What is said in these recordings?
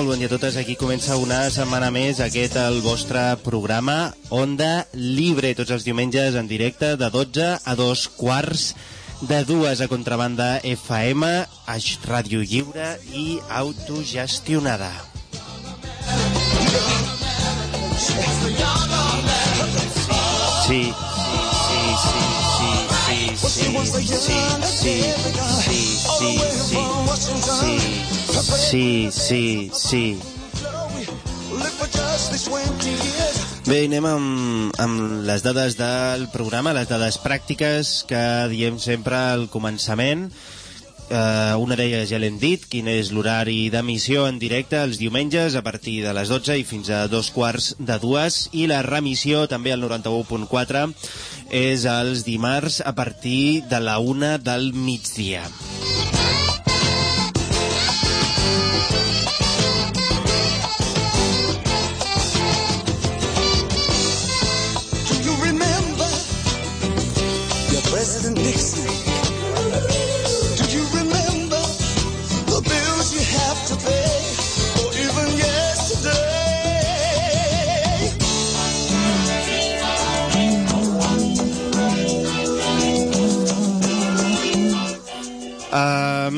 molt bon dia a totes. Aquí comença una setmana més aquest el vostre programa Onda Libre, tots els diumenges en directe de 12 a 2 quarts de dues a contrabanda FM, a Ràdio Lliure i autogestionada. Sí, sí, sí, sí, sí, sí, sí, sí, sí, sí, sí, sí, sí, sí. Live for just these 20 years. Bé, anem amb, amb les dades del programa, les dades pràctiques que diem sempre al començament. Uh, una d'elles ja l'hem dit, quin és l'horari d'emissió en directe els diumenges a partir de les 12 i fins a dos quarts de dues i la remissió també al 91.4 és els dimarts a partir de la una del migdia. Do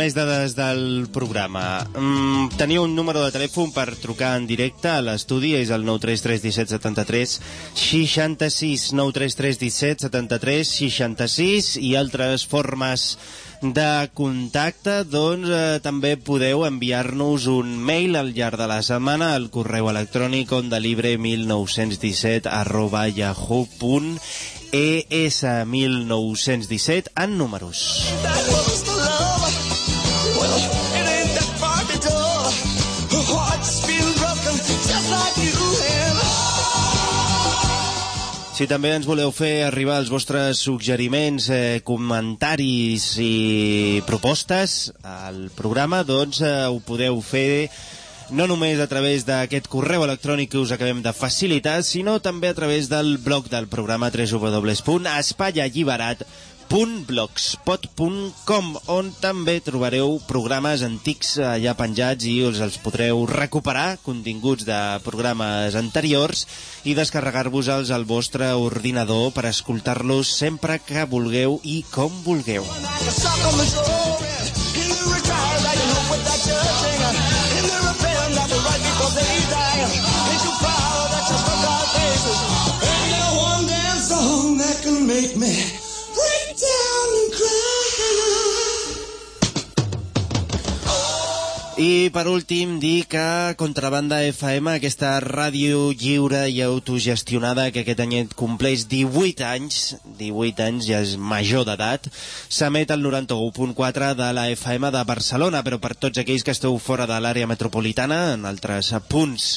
més dades del programa. Mm, teniu un número de telèfon per trucar en directe a l'estudi, és el 933 17 73 66 933 17 73 66 i altres formes de contacte, doncs eh, també podeu enviar-nos un mail al llarg de la setmana al correu electrònic ondelibre1917 arroba yahoo.es 1917 en números. Si també ens voleu fer arribar els vostres suggeriments, eh, comentaris i propostes al programa, doncs eh, ho podeu fer no només a través d'aquest correu electrònic que us acabem de facilitar, sinó també a través del blog del programa www.blogspot.com on també trobareu programes antics ja penjats i us els podreu recuperar, continguts de programes anteriors i descarregar-vos-els al vostre ordinador per escoltar-los sempre que vulgueu i com vulgueu. Make me i per últim dir que Contrabanda FM, aquesta ràdio lliure i autogestionada que aquest any compleix 18 anys, 18 anys, ja és major d'edat, s'emet al 91.4 de la FM de Barcelona, però per tots aquells que esteu fora de l'àrea metropolitana, en altres punts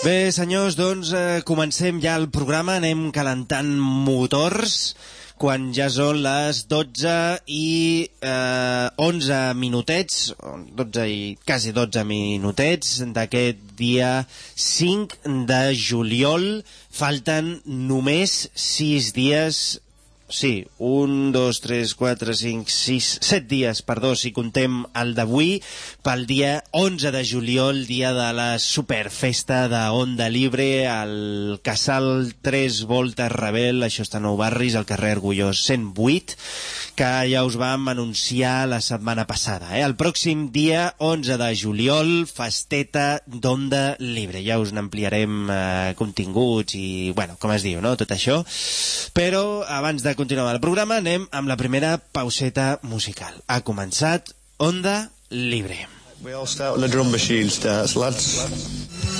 Bé, senyors, doncs eh, comencem ja el programa, anem calentant motors quan ja són les 12 i eh, 11 minutets, 12 i quasi 12 minutets d'aquest dia 5 de juliol. Falten només 6 dies sí, un, dos, tres, quatre, cinc, sis, set dies, perdó, si contem el d'avui, pel dia 11 de juliol, dia de la superfesta de Onda Libre, al Casal 3 Voltes Rebel, això està a Nou Barris, al carrer Argullós 108, que ja us vam anunciar la setmana passada. Eh? El pròxim dia 11 de juliol, festeta d'Onda Libre. Ja us n'ampliarem eh, continguts i, bueno, com es diu, no?, tot això. Però, abans de continuar el programa, anem amb la primera pauseta musical. Ha començat Onda Libre. We all start when the drum machine starts, lads.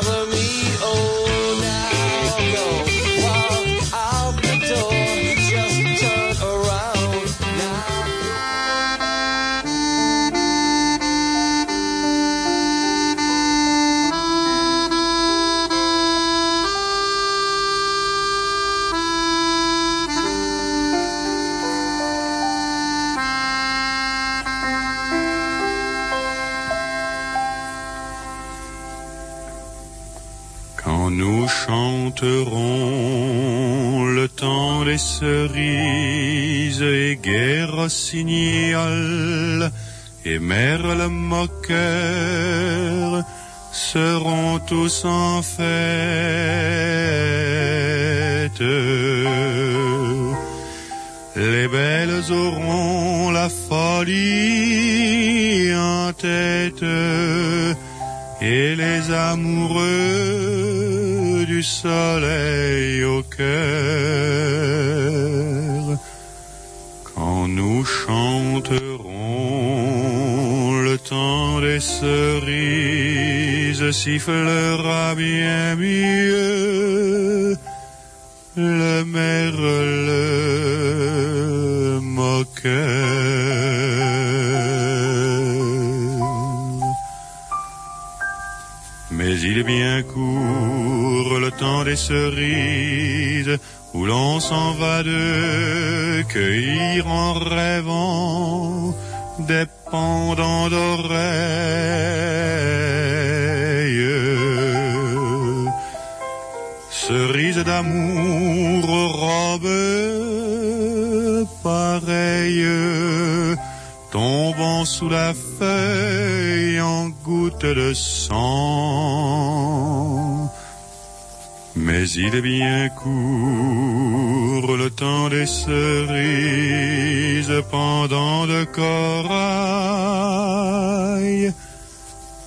chanteront le temps des cerises et guerre rossignol et merle moqueur seront tous en fête. Les belles auront la folie en tête et les amoureux soleil au cœur. Quand nous chanterons le temps des cerises sifflera bien mieux le merle moqueur. Il est bien court le temps des cerises où l'on s'en va de cueillir en rêvant des pendants d'oreilles. Cerises d'amour robes pareilles tombant sous la feuille en gouttes de sang. Mais il est bien court le temps des cerises pendant de corail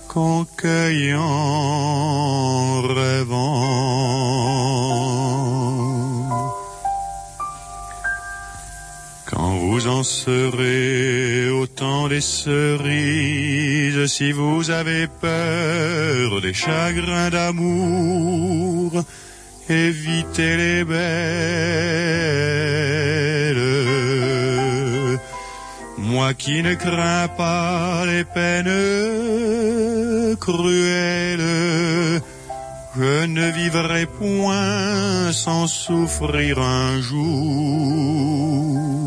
qu'on cueille en rêvant. Quand vous en serez au temps des cerises, si vous avez peur des chagrins d'amour, évitez les belles. Moi qui ne crains pas les peines cruelles, je ne vivrai point sans souffrir un jour.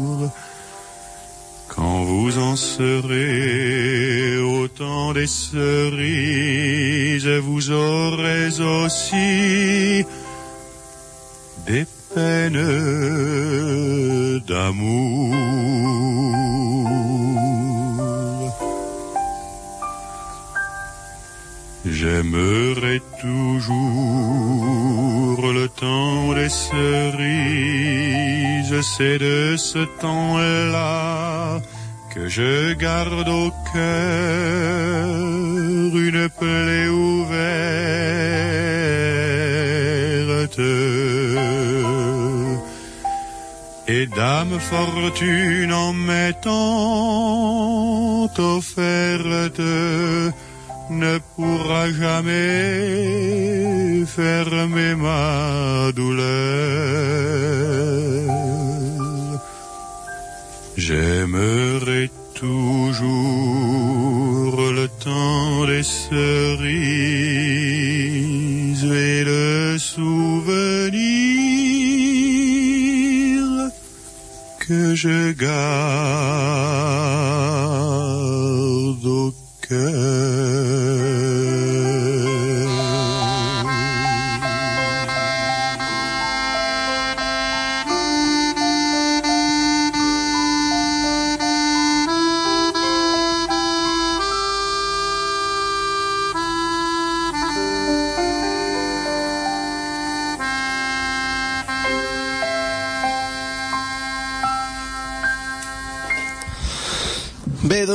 Quand vous en serez au temps des cerises, vous aurez aussi des peines d'amour. J'aimerai toujours le temps des cerises, c'est de ce temps-là que je garde au cœur une plaie ouverte. Et dame fortune en m'étant offerte, ne pourra jamais fermer ma douleur. J'aimerai toujours le temps des cerises et le souvenir que je garde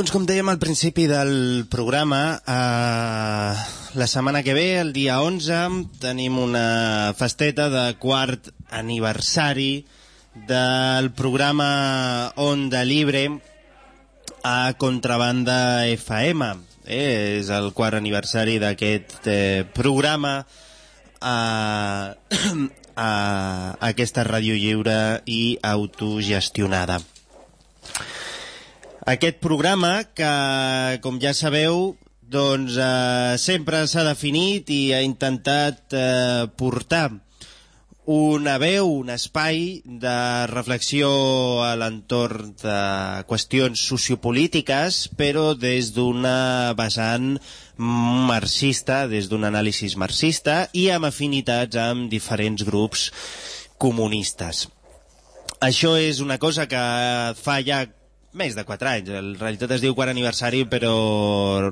doncs com dèiem al principi del programa, eh, la setmana que ve, el dia 11, tenim una festeta de quart aniversari del programa Onda Libre a Contrabanda FM. Eh, és el quart aniversari d'aquest eh, programa a, a aquesta ràdio lliure i autogestionada. Aquest programa, que com ja sabeu, doncs eh, sempre s'ha definit i ha intentat eh, portar una veu, un espai de reflexió a l'entorn de qüestions sociopolítiques, però des d'una vessant marxista, des d'un anàlisi marxista i amb afinitats amb diferents grups comunistes. Això és una cosa que fa ja més de 4 anys. En realitat es diu quart aniversari, però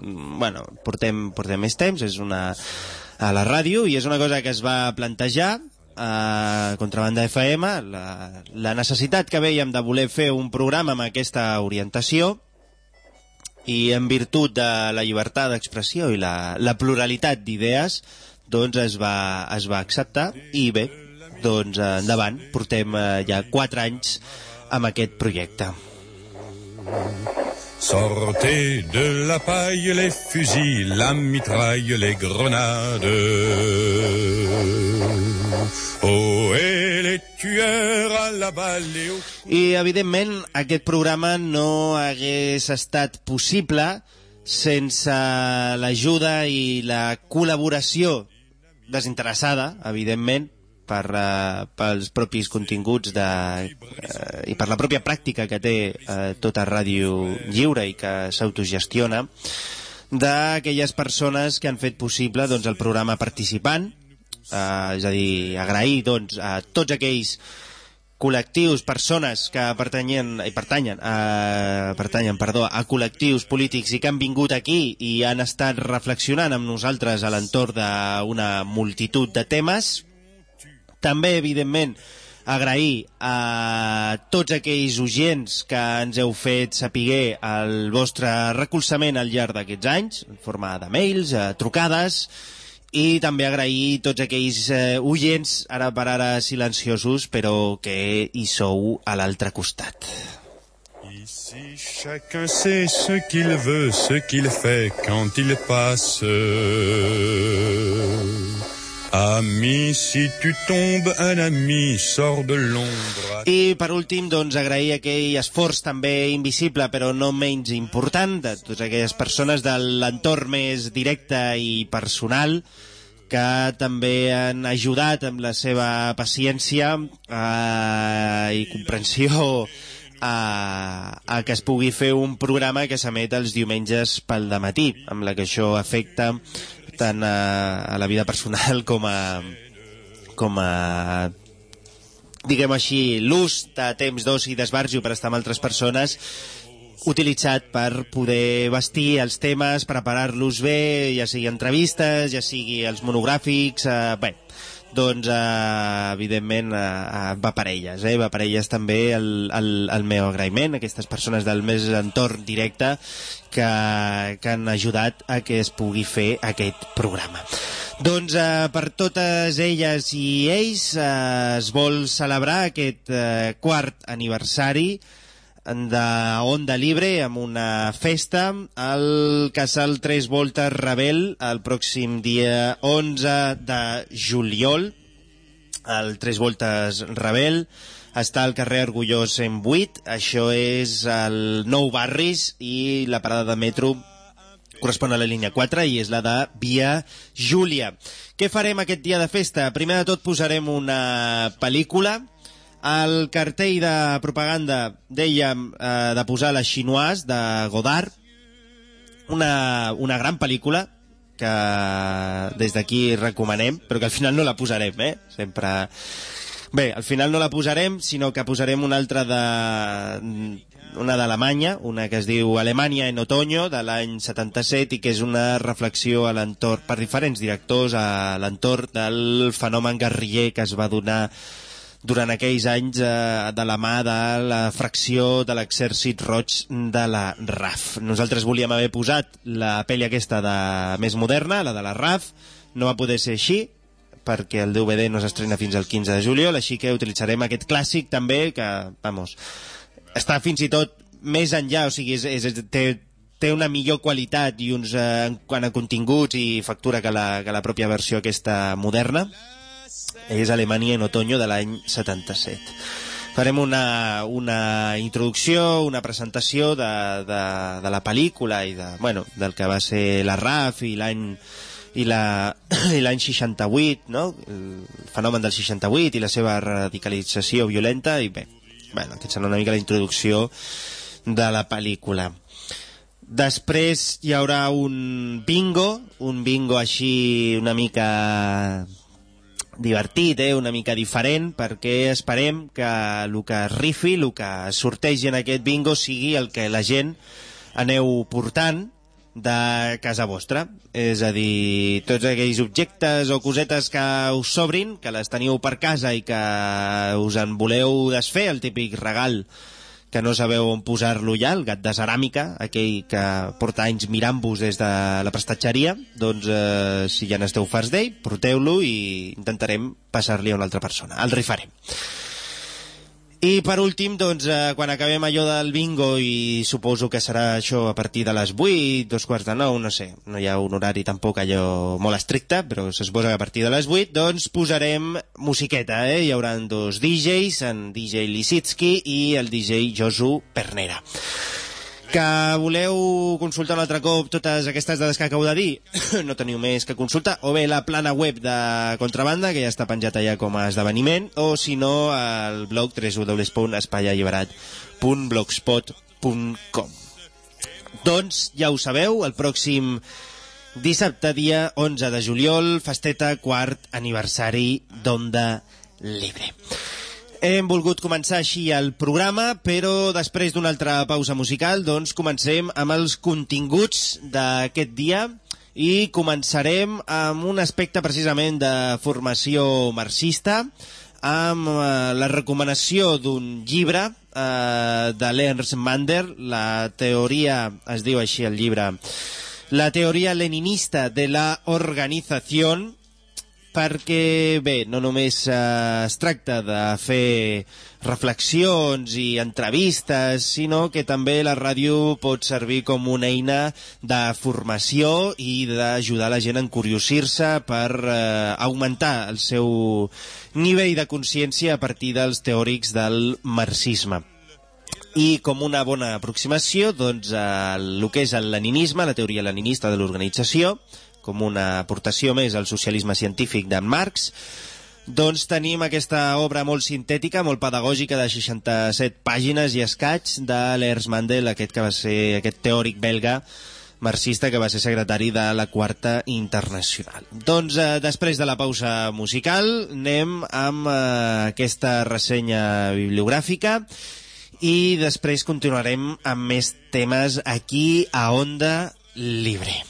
bueno, portem, portem més temps, és una a la ràdio i és una cosa que es va plantejar a Contrabanda FM, la, la necessitat que veiem de voler fer un programa amb aquesta orientació i en virtut de la llibertat d'expressió i la, la pluralitat d'idees doncs es va, es va acceptar i bé, doncs endavant, portem eh, ja 4 anys amb aquest projecte. Sortez de la paille les fusils, la mitraille, les grenades. Oh, et les tueurs à la balle et au... I, evidentment, aquest programa no hagués estat possible sense l'ajuda i la col·laboració desinteressada, evidentment, per, uh, pels propis continguts de, uh, i per la pròpia pràctica que té uh, tota ràdio lliure i que s'autogestiona, d'aquelles persones que han fet possible doncs, el programa participant, uh, és a dir, agrair doncs, a tots aquells col·lectius, persones que pertanyen, i pertanyen, a, pertanyen perdó, a col·lectius polítics i que han vingut aquí i han estat reflexionant amb nosaltres a l'entorn d'una multitud de temes. També, evidentment, agrair a tots aquells oients que ens heu fet sapiguer el vostre recolzament al llarg d'aquests anys, en forma de mails, eh, trucades, i també agrair tots aquells eh, oients, ara per ara silenciosos, però que hi sou a l'altre costat. Ici, chacun sait ce qu'il veut, ce qu'il fait quand il passe. Ami, si tu tombes, un ami sort de l'ombre. I per últim, doncs, agrair aquell esforç també invisible, però no menys important, de totes aquelles persones de l'entorn més directe i personal que també han ajudat amb la seva paciència eh, i comprensió a, a que es pugui fer un programa que s'emet els diumenges pel matí, amb la que això afecta tant a, a la vida personal com a, com a diguem així, l'ús de temps d'oci i d'esbarjo per estar amb altres persones utilitzat per poder vestir els temes, preparar-los bé, ja sigui entrevistes, ja sigui els monogràfics, eh, bé, doncs eh, evidentment eh, eh, va per elles, eh? va per elles també el, el, el meu agraïment, aquestes persones del més entorn directe que, que han ajudat a que es pugui fer aquest programa. Doncs eh, per totes elles i ells eh, es vol celebrar aquest eh, quart aniversari de Onda Libre amb una festa al Casal Tres Voltes Rebel el pròxim dia 11 de juliol el Tres Voltes Rebel està al carrer Argullós en 8 això és el Nou Barris i la parada de metro correspon a la línia 4 i és la de Via Júlia. Què farem aquest dia de festa? Primer de tot posarem una pel·lícula el cartell de propaganda, dèiem, eh, de posar la Chinoise, de Godard, una, una gran pel·lícula que des d'aquí recomanem, però que al final no la posarem, eh? Sempre... Bé, al final no la posarem, sinó que posarem una altra de una d'Alemanya, una que es diu Alemanya en otoño, de l'any 77, i que és una reflexió a l'entorn, per diferents directors, a l'entorn del fenomen guerriller que es va donar durant aquells anys eh, de la mà de la fracció de l'exèrcit roig de la RAF. Nosaltres volíem haver posat la pel·li aquesta de més moderna, la de la RAF, no va poder ser així, perquè el DVD no s'estrena fins al 15 de juliol, així que utilitzarem aquest clàssic també, que, vamos, està fins i tot més enllà, o sigui, és, és, té, té una millor qualitat i uns, eh, quant a continguts i factura que la, que la pròpia versió aquesta moderna és Alemanya en otoño de l'any 77. Farem una, una introducció, una presentació de, de, de la pel·lícula i de, bueno, del que va ser la RAF i l'any i la- i l'any 68, no? el fenomen del 68 i la seva radicalització violenta i bé, bueno, aquest serà una mica la introducció de la pel·lícula. Després hi haurà un bingo, un bingo així una mica divertit, eh? una mica diferent, perquè esperem que el que es rifi, el que sortegi en aquest bingo sigui el que la gent aneu portant de casa vostra. És a dir, tots aquells objectes o cosetes que us sobrin, que les teniu per casa i que us en voleu desfer, el típic regal que no sabeu on posar-lo ja, el gat de ceràmica, aquell que porta anys mirant-vos des de la prestatgeria, doncs eh, si ja n'esteu farts d'ell, porteu-lo i intentarem passar-li a una altra persona. El rifarem. I per últim, doncs, eh, quan acabem allò del bingo, i suposo que serà això a partir de les 8, dos quarts de 9, no sé, no hi ha un horari tampoc allò molt estricte, però se suposa que a partir de les 8, doncs posarem musiqueta, eh? Hi haurà dos DJs, en DJ Lisitsky i el DJ Josu Pernera. Que voleu consultar un altre cop totes aquestes dades que acabo de dir? no teniu més que consultar. O bé la plana web de Contrabanda, que ja està penjat allà com a esdeveniment, o si no, al blog www.espaialliberat.blogspot.com Doncs ja ho sabeu, el pròxim dissabte, dia 11 de juliol, festeta quart aniversari d'Onda Libre. Hem volgut començar així el programa, però després d'una altra pausa musical, doncs comencem amb els continguts d'aquest dia i començarem amb un aspecte precisament de formació marxista, amb eh, la recomanació d'un llibre eh, de l'Ernst Mander, la teoria, es diu així el llibre, la teoria leninista de la organización, perquè, bé, no només eh, es tracta de fer reflexions i entrevistes, sinó que també la ràdio pot servir com una eina de formació i d'ajudar la gent a encuriosir-se per eh, augmentar el seu nivell de consciència a partir dels teòrics del marxisme. I com una bona aproximació, doncs, el, que és el leninisme, la teoria leninista de l'organització, com una aportació més al socialisme científic d'en Marx, doncs tenim aquesta obra molt sintètica, molt pedagògica, de 67 pàgines i escaig, de l'Ernst Mandel, aquest que va ser aquest teòric belga marxista que va ser secretari de la Quarta Internacional. Doncs eh, després de la pausa musical anem amb eh, aquesta ressenya bibliogràfica i després continuarem amb més temes aquí a Onda Libre.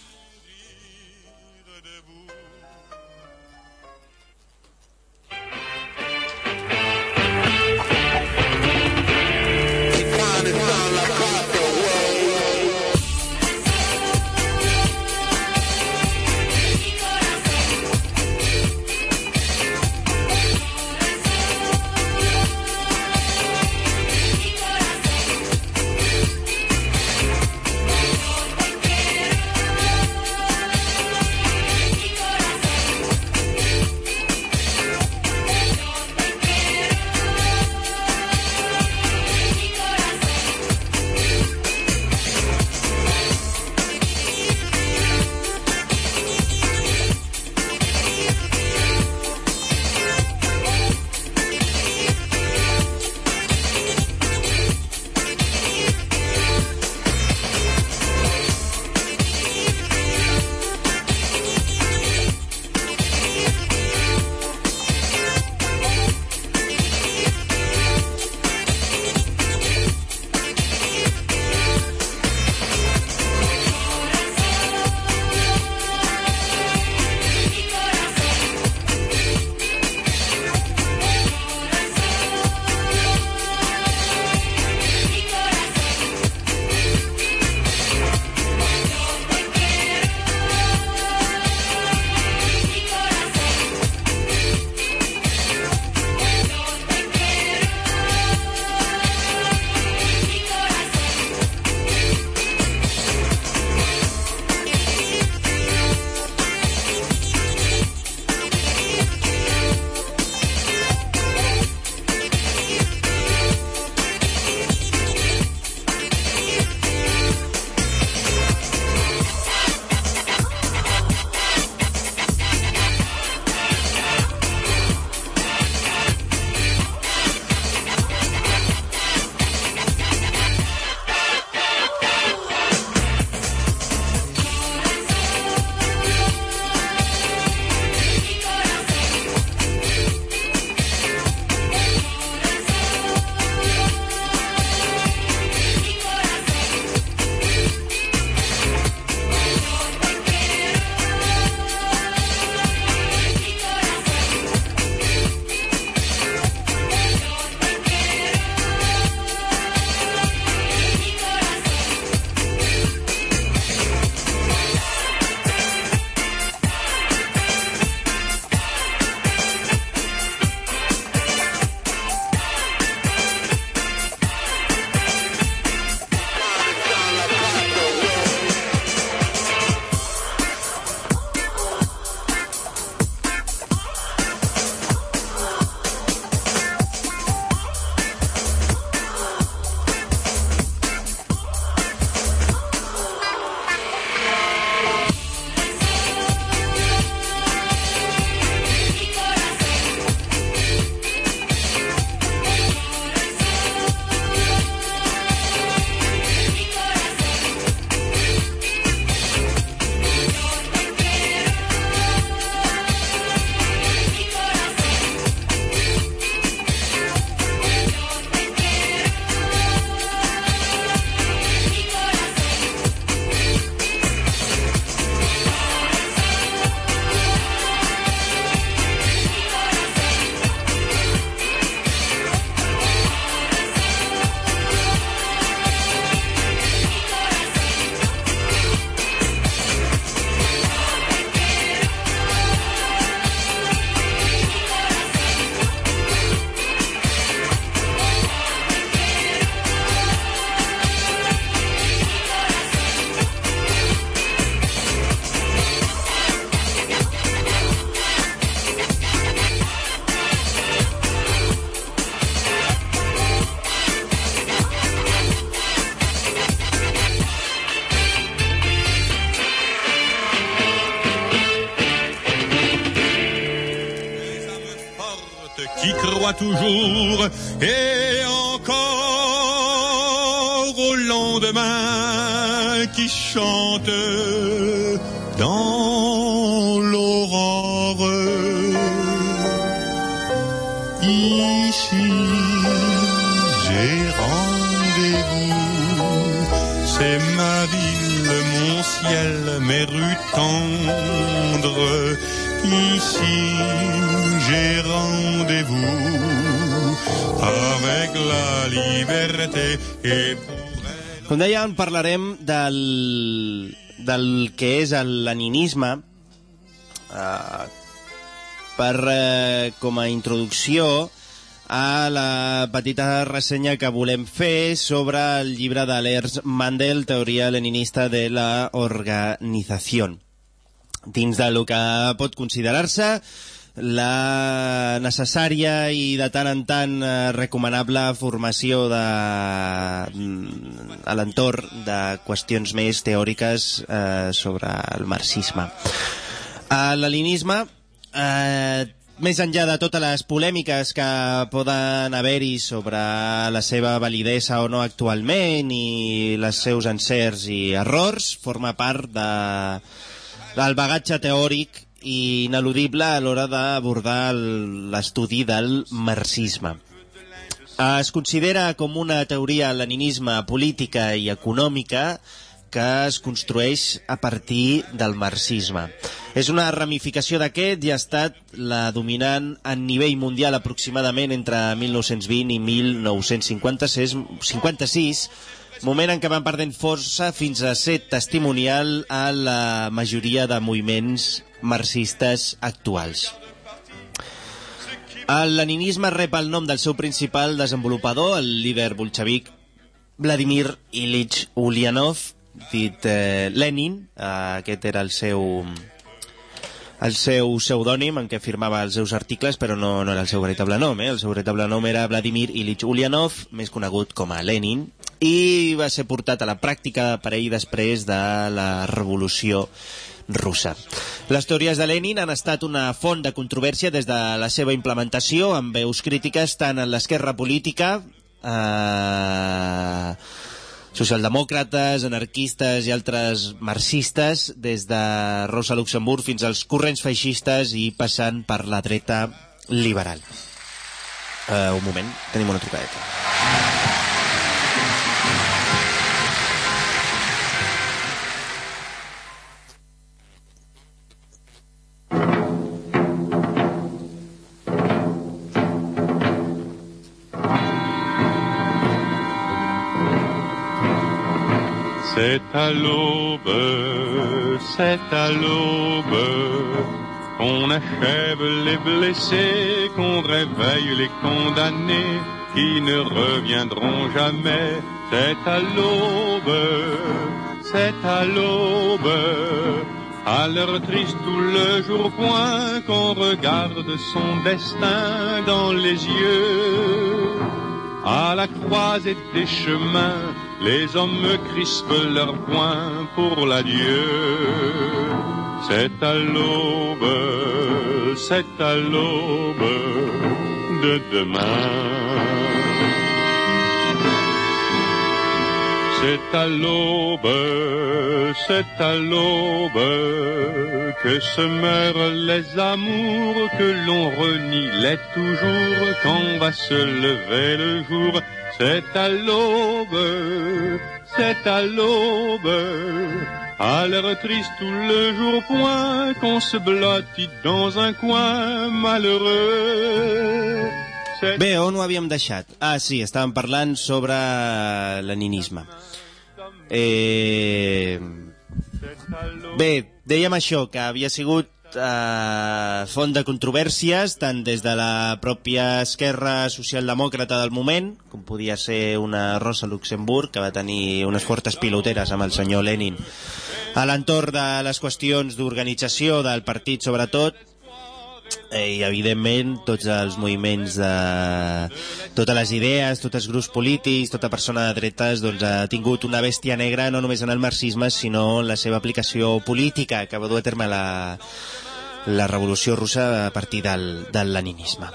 Parlarem del, del que és el leninisme eh, per, eh, com a introducció a la petita ressenya que volem fer sobre el llibre de l'Ers Mandel, Teoria leninista de la organizació. Dins de lo que pot considerar-se la necessària i de tant en tant eh, recomanable formació de, mm, a l'entorn de qüestions més teòriques eh, sobre el marxisme. El leninisme, eh, més enllà de totes les polèmiques que poden haver-hi sobre la seva validesa o no actualment i els seus encerts i errors, forma part de, del bagatge teòric i ineludible a l'hora d'abordar l'estudi del marxisme. Es considera com una teoria leninisme política i econòmica que es construeix a partir del marxisme. És una ramificació d'aquest i ha estat la dominant a nivell mundial aproximadament entre 1920 i 1956, 56, moment en què van perdent força fins a ser testimonial a la majoria de moviments marxistes actuals. El leninisme rep el nom del seu principal desenvolupador, el líder bolxevic Vladimir Ilich Ulyanov, dit eh, Lenin, eh, aquest era el seu el seu pseudònim en què firmava els seus articles, però no, no era el seu veritable nom. Eh? El seu veritable nom era Vladimir Ilich Ulyanov, més conegut com a Lenin, i va ser portat a la pràctica per ell després de la revolució russa. Les teories de Lenin han estat una font de controvèrsia des de la seva implementació, amb veus crítiques tant en l'esquerra política, eh, socialdemòcrates, anarquistes i altres marxistes, des de Rosa Luxemburg fins als corrents feixistes i passant per la dreta liberal. Uh, un moment, tenim una trucadeta. C'est à l'aube, c'est à l'aube qu'on achève les blessés, qu'on réveille les condamnés qui ne reviendront jamais. C'est à l'aube, c'est à l'aube, à l'heure triste où le jour point qu'on regarde son destin dans les yeux. À la croisée des chemins, les hommes crispent leurs poings pour l'adieu. C'est à l'aube, c'est à l'aube de demain. C'est à l'aube, c'est à l'aube que se meurent les amours que l'on renie les toujours quand va se lever le jour. C'est à l'aube, c'est à l'aube, à l'heure triste où le jour point qu'on se blottit dans un coin malheureux. Bé, on ho havíem deixat? Ah, sí, estàvem parlant sobre leninisme. Eh... Bé, dèiem això, que havia sigut eh, font de controvèrsies tant des de la pròpia esquerra socialdemòcrata del moment, com podia ser una Rosa Luxemburg, que va tenir unes fortes piloteres amb el senyor Lenin, a l'entorn de les qüestions d'organització del partit, sobretot, i evidentment tots els moviments de totes les idees, tots els grups polítics tota persona de dretes doncs, ha tingut una bèstia negra no només en el marxisme sinó en la seva aplicació política que va dur a terme la, la revolució russa a partir del, del leninisme.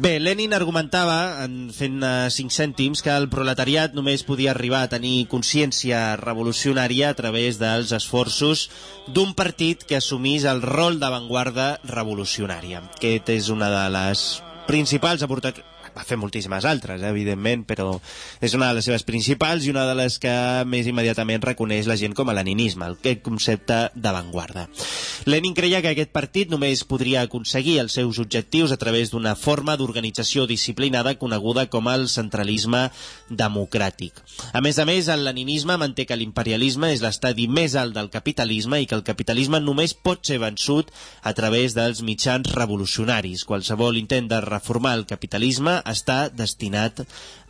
Bé, Lenin argumentava, en fent uh, cinc cèntims, que el proletariat només podia arribar a tenir consciència revolucionària a través dels esforços d'un partit que assumís el rol d'avantguarda revolucionària. Aquest és una de les principals aportacions va fer moltíssimes altres, eh, evidentment, però és una de les seves principals i una de les que més immediatament reconeix la gent com a leninisme, aquest concepte d'avantguarda. Lenin creia que aquest partit només podria aconseguir els seus objectius a través d'una forma d'organització disciplinada coneguda com el centralisme democràtic. A més a més, el leninisme manté que l'imperialisme és l'estadi més alt del capitalisme i que el capitalisme només pot ser vençut a través dels mitjans revolucionaris. Qualsevol intent de reformar el capitalisme està destinat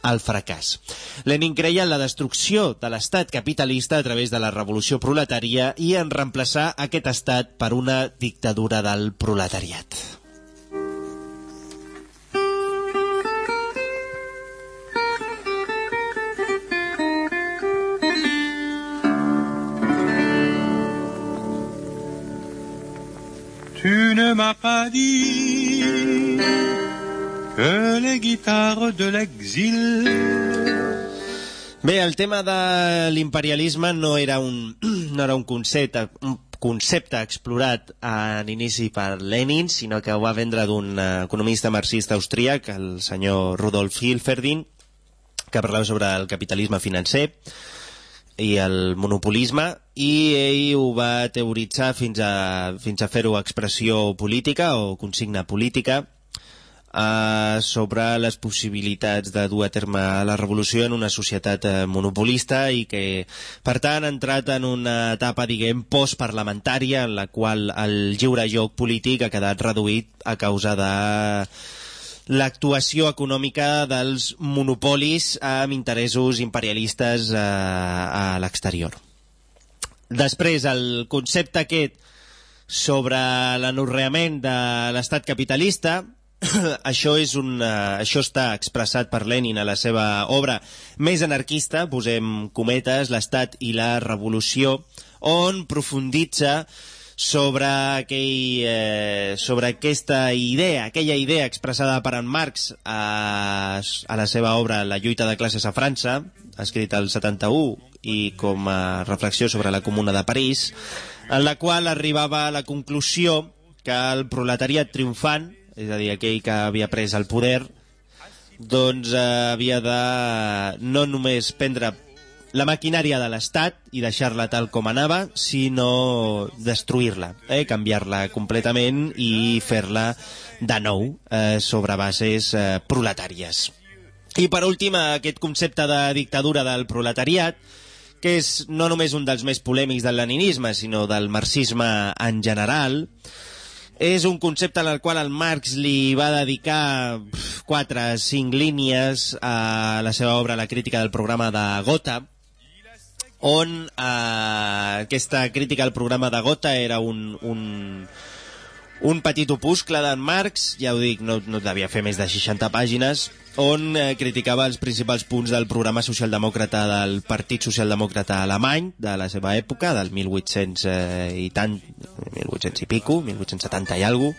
al fracàs. Lenin creia en la destrucció de l'estat capitalista a través de la revolució proletària i en reemplaçar aquest estat per una dictadura del proletariat. Tu ne m'as pas dit que les guitares de l'exil. Bé, el tema de l'imperialisme no era un, no era un concepte, un concepte explorat a l'inici per Lenin, sinó que ho va vendre d'un eh, economista marxista austríac, el senyor Rudolf Hilferding, que parlava sobre el capitalisme financer i el monopolisme, i ell ho va teoritzar fins a, fins a fer-ho expressió política o consigna política, eh, sobre les possibilitats de dur a terme la revolució en una societat eh, monopolista i que, per tant, ha entrat en una etapa, diguem, postparlamentària en la qual el lliure joc polític ha quedat reduït a causa de l'actuació econòmica dels monopolis amb interessos imperialistes eh, a l'exterior. Després, el concepte aquest sobre l'anorreament de l'estat capitalista això, és un, uh, això està expressat per Lenin a la seva obra. Més anarquista, posem cometes, l'estat i la revolució, on profunditza sobre, aquell, eh, sobre aquesta idea, aquella idea expressada per en Marx a, a la seva obra La lluita de classes a França, escrita al 71 i com a reflexió sobre la Comuna de París, en la qual arribava a la conclusió que el proletariat triomfant és a dir, aquell que havia pres el poder, doncs eh, havia de no només prendre la maquinària de l'Estat i deixar-la tal com anava, sinó destruir-la, eh, canviar-la completament i fer-la de nou eh, sobre bases eh, proletàries. I per últim, aquest concepte de dictadura del proletariat, que és no només un dels més polèmics del leninisme, sinó del marxisme en general, és un concepte en el qual el Marx li va dedicar 4 o 5 línies a la seva obra La crítica del programa de Gotha, on eh, aquesta crítica al programa de Gotha era un, un, un petit opuscle d'en Marx, ja ho dic, no, no devia fer més de 60 pàgines, on eh, criticava els principals punts del programa socialdemòcrata del Partit Socialdemòcrata Alemany de la seva època, del 1800 eh, i tant, 1800 i pico, 1870 i alguna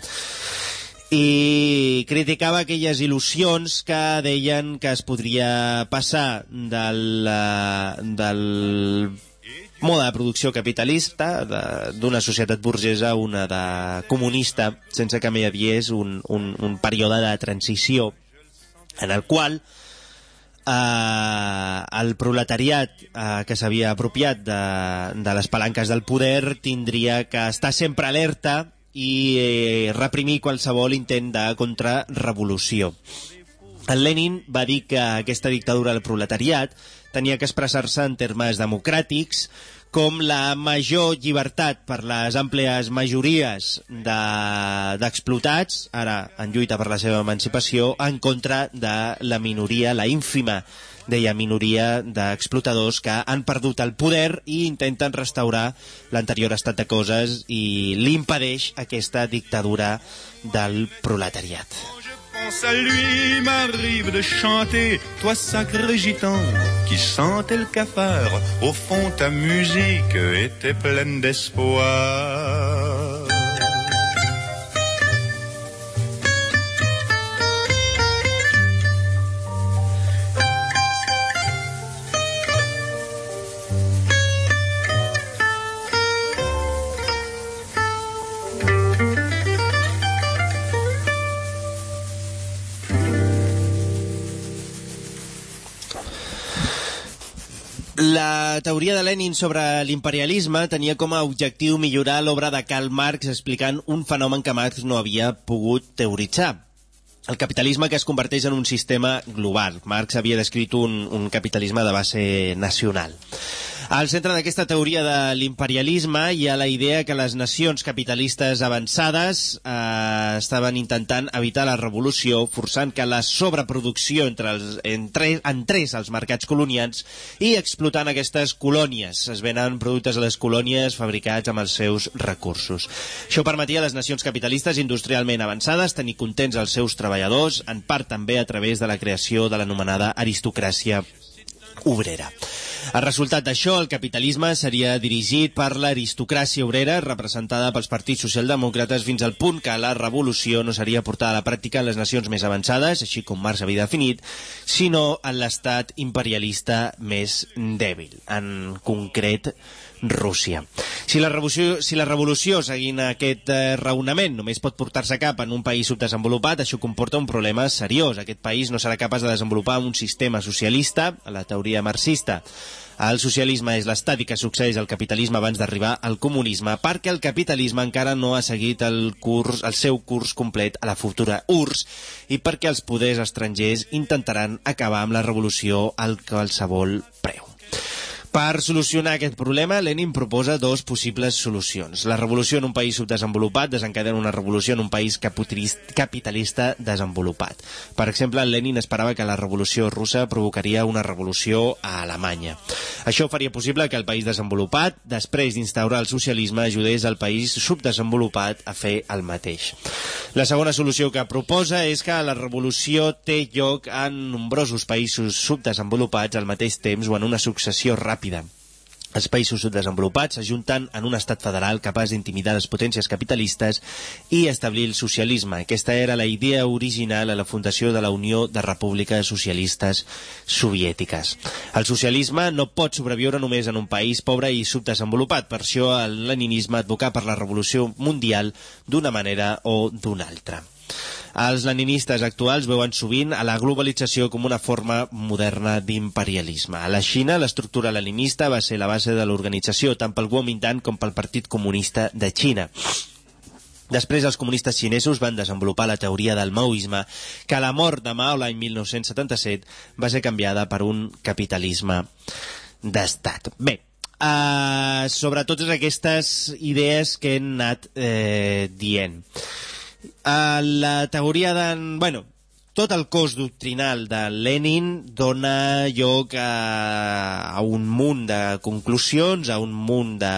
i criticava aquelles il·lusions que deien que es podria passar del, eh, del mode de producció capitalista d'una societat burgesa una de comunista sense que hi hagués un, un, un període de transició en el qual eh, el proletariat eh, que s'havia apropiat de, de les palanques del poder tindria que estar sempre alerta i eh, reprimir qualsevol intent de contrarrevolució. El Lenin va dir que aquesta dictadura del proletariat tenia que expressar-se en termes democràtics, com la major llibertat per les àmplies majories d'explotats, de, ara en lluita per la seva emancipació, en contra de la minoria, la ínfima deia minoria d'explotadors que han perdut el poder i intenten restaurar l'anterior estat de coses i li impedeix aquesta dictadura del proletariat. Pense à lui, m'arrive de chanter, toi sacré gitan, qui sentait le cafard, au fond ta musique était pleine d'espoir. La teoria de Lenin sobre l'imperialisme tenia com a objectiu millorar l'obra de Karl Marx explicant un fenomen que Marx no havia pogut teoritzar. El capitalisme que es converteix en un sistema global. Marx havia descrit un, un capitalisme de base nacional. Al centre d'aquesta teoria de l'imperialisme hi ha la idea que les nacions capitalistes avançades eh, estaven intentant evitar la revolució, forçant que la sobreproducció entre els, entre, entrés als mercats colonials i explotant aquestes colònies. Es venen productes a les colònies fabricats amb els seus recursos. Això permetia a les nacions capitalistes industrialment avançades tenir contents els seus treballadors, en part també a través de la creació de l'anomenada aristocràcia obrera. El resultat d'això, el capitalisme seria dirigit per l'aristocràcia obrera representada pels partits socialdemòcrates fins al punt que la revolució no seria portada a la pràctica en les nacions més avançades, així com Marx havia definit, sinó en l'estat imperialista més dèbil, en concret Rússia. Si la revolució, si la revolució seguint aquest eh, raonament, només pot portar-se a cap en un país subdesenvolupat, això comporta un problema seriós. Aquest país no serà capaç de desenvolupar un sistema socialista, la teoria marxista. El socialisme és l'estadi que succeeix al capitalisme abans d'arribar al comunisme, perquè el capitalisme encara no ha seguit el, curs, el seu curs complet a la futura URSS i perquè els poders estrangers intentaran acabar amb la revolució al qualsevol preu. Per solucionar aquest problema, Lenin proposa dos possibles solucions. La revolució en un país subdesenvolupat desencadena una revolució en un país capitalista desenvolupat. Per exemple, Lenin esperava que la revolució russa provocaria una revolució a Alemanya. Això faria possible que el país desenvolupat, després d'instaurar el socialisme, ajudés al país subdesenvolupat a fer el mateix. La segona solució que proposa és que la revolució té lloc en nombrosos països subdesenvolupats al mateix temps o en una successió ràpida ràpida. Els països subdesenvolupats s'ajunten en un estat federal capaç d'intimidar les potències capitalistes i establir el socialisme. Aquesta era la idea original a la fundació de la Unió de Repúbliques Socialistes Soviètiques. El socialisme no pot sobreviure només en un país pobre i subdesenvolupat. Per això el leninisme advoca per la revolució mundial d'una manera o d'una altra. Els leninistes actuals veuen sovint a la globalització com una forma moderna d'imperialisme. A la Xina, l'estructura leninista va ser la base de l'organització, tant pel Kuomintang com pel Partit Comunista de Xina. Després els comunistes xinesos van desenvolupar la teoria del maoisme, que a la mort de Mao l'any 1977 va ser canviada per un capitalisme d'estat. Bé, uh, sobre totes aquestes idees que hem anat eh, dient. Uh, la teoria d'en... Bueno, tot el cos doctrinal de Lenin dona lloc a, a un munt de conclusions, a un munt de,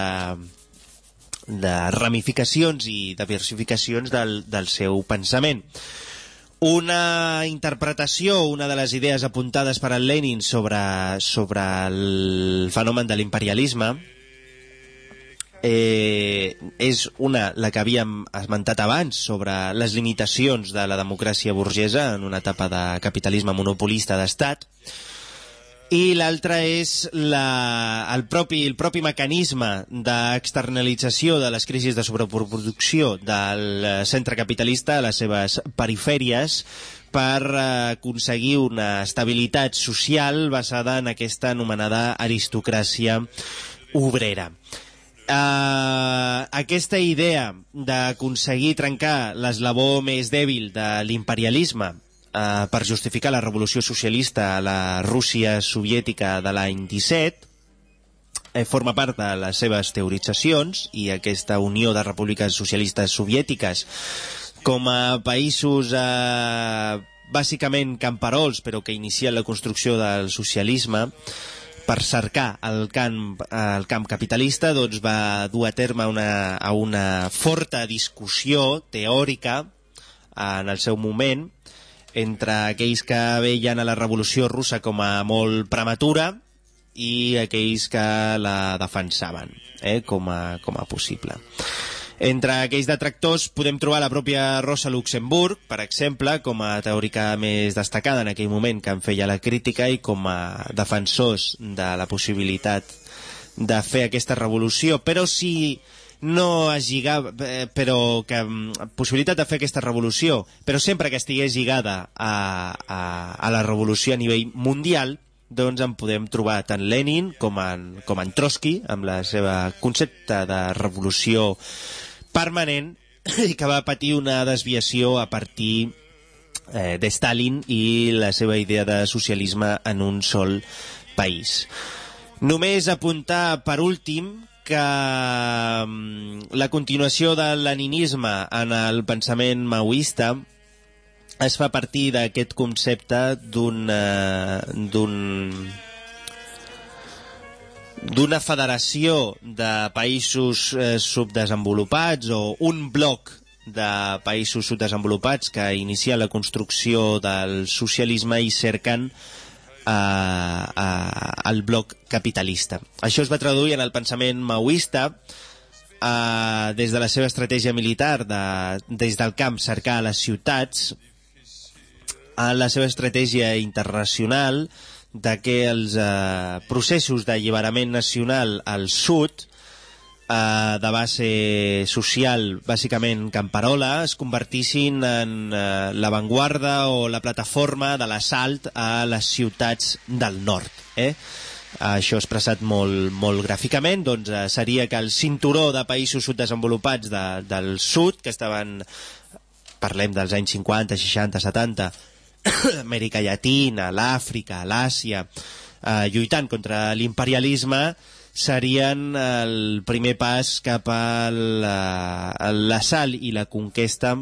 de ramificacions i diversificacions del, del seu pensament. Una interpretació, una de les idees apuntades per al Lenin sobre, sobre el fenomen de l'imperialisme, eh, és una, la que havíem esmentat abans, sobre les limitacions de la democràcia burgesa en una etapa de capitalisme monopolista d'estat, i l'altra és la, el, propi, el propi mecanisme d'externalització de les crisis de sobreproducció del centre capitalista a les seves perifèries per aconseguir una estabilitat social basada en aquesta anomenada aristocràcia obrera eh, aquesta idea d'aconseguir trencar l'eslabó més dèbil de l'imperialisme eh, per justificar la revolució socialista a la Rússia soviètica de l'any 17 eh, forma part de les seves teoritzacions i aquesta unió de repúbliques socialistes soviètiques com a països eh, bàsicament camperols però que inicien la construcció del socialisme per cercar el camp, el camp capitalista doncs va dur a terme una, a una forta discussió teòrica en el seu moment entre aquells que veien a la revolució russa com a molt prematura i aquells que la defensaven eh, com, a, com a possible. Entre aquells detractors podem trobar la pròpia Rosa Luxemburg, per exemple, com a teòrica més destacada en aquell moment que en feia la crítica i com a defensors de la possibilitat de fer aquesta revolució, però si no es lligava, eh, però que mm, possibilitat de fer aquesta revolució, però sempre que estigués lligada a, a, a la revolució a nivell mundial, doncs en podem trobar tant Lenin com en, com en Trotsky, amb la seva concepte de revolució permanent, i que va patir una desviació a partir eh, de Stalin i la seva idea de socialisme en un sol país. Només apuntar per últim que mm, la continuació del leninisme en el pensament maoista es fa a partir d'aquest concepte d'un eh, d'una federació de països eh, subdesenvolupats o un bloc de països subdesenvolupats que inicia la construcció del socialisme i cerquen eh, eh, el bloc capitalista. Això es va traduir en el pensament maoista eh, des de la seva estratègia militar, de, des del camp cercar les ciutats, a la seva estratègia internacional de que els eh, processos d'alliberament nacional al sud eh, de base social, bàsicament camperola, es convertissin en eh, l'avantguarda o la plataforma de l'assalt a les ciutats del nord. Eh? Això expressat molt, molt gràficament, doncs eh, seria que el cinturó de països subdesenvolupats de, del sud, que estaven, parlem dels anys 50, 60, 70, Amèrica Llatina, l'Àfrica, l'Àsia, eh, lluitant contra l'imperialisme, serien el primer pas cap a l'assalt i la conquesta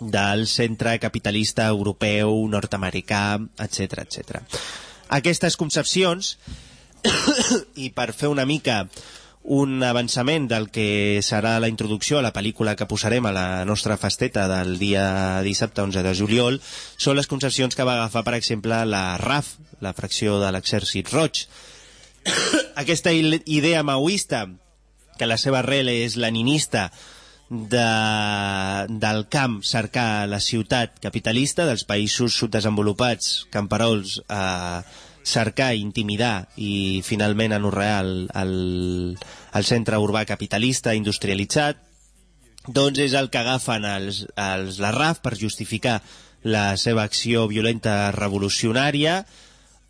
del centre capitalista europeu, nord-americà, etc etc. Aquestes concepcions, i per fer una mica un avançament del que serà la introducció a la pel·lícula que posarem a la nostra festeta del dia dissabte 11 de juliol, són les concepcions que va agafar, per exemple, la RAF, la fracció de l'exèrcit roig. Aquesta idea maoista, que la seva arrel és leninista, de, del camp cercar la ciutat capitalista dels països subdesenvolupats, camperols, eh, cercar, intimidar i finalment anorrear el, el, el centre urbà capitalista industrialitzat, doncs és el que agafen els, els, la RAF per justificar la seva acció violenta revolucionària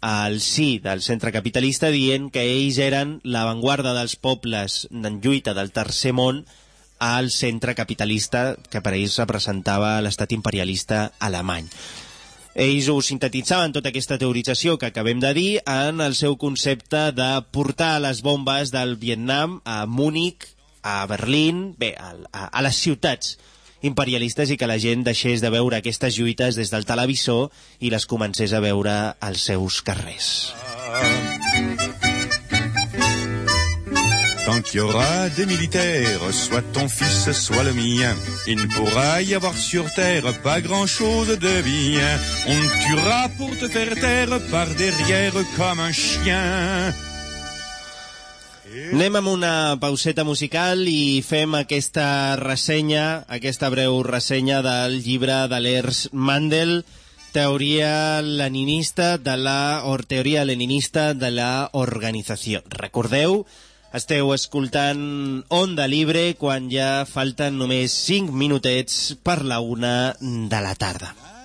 al sí del centre capitalista dient que ells eren l'avantguarda dels pobles en lluita del tercer món al centre capitalista que per ells representava l'estat imperialista alemany. Ells ho sintetitzaven, tota aquesta teorització que acabem de dir, en el seu concepte de portar les bombes del Vietnam a Múnich, a Berlín, bé, a, a, a les ciutats imperialistes i que la gent deixés de veure aquestes lluites des del televisor i les comencés a veure als seus carrers. Tant qu'il y aura des militaires, soit ton fils, soit le mien, il ne pourra y avoir sur terre pas grand-chose de bien. On te tuera pour te faire taire par derrière comme un chien. Anem amb una pauseta musical i fem aquesta ressenya, aquesta breu ressenya del llibre de l'Ers Mandel, teoria leninista de la, o teoria leninista de la organització. Recordeu, esteu escoltant Onda Libre quan ja falten només 5 minutets per la una de la tarda.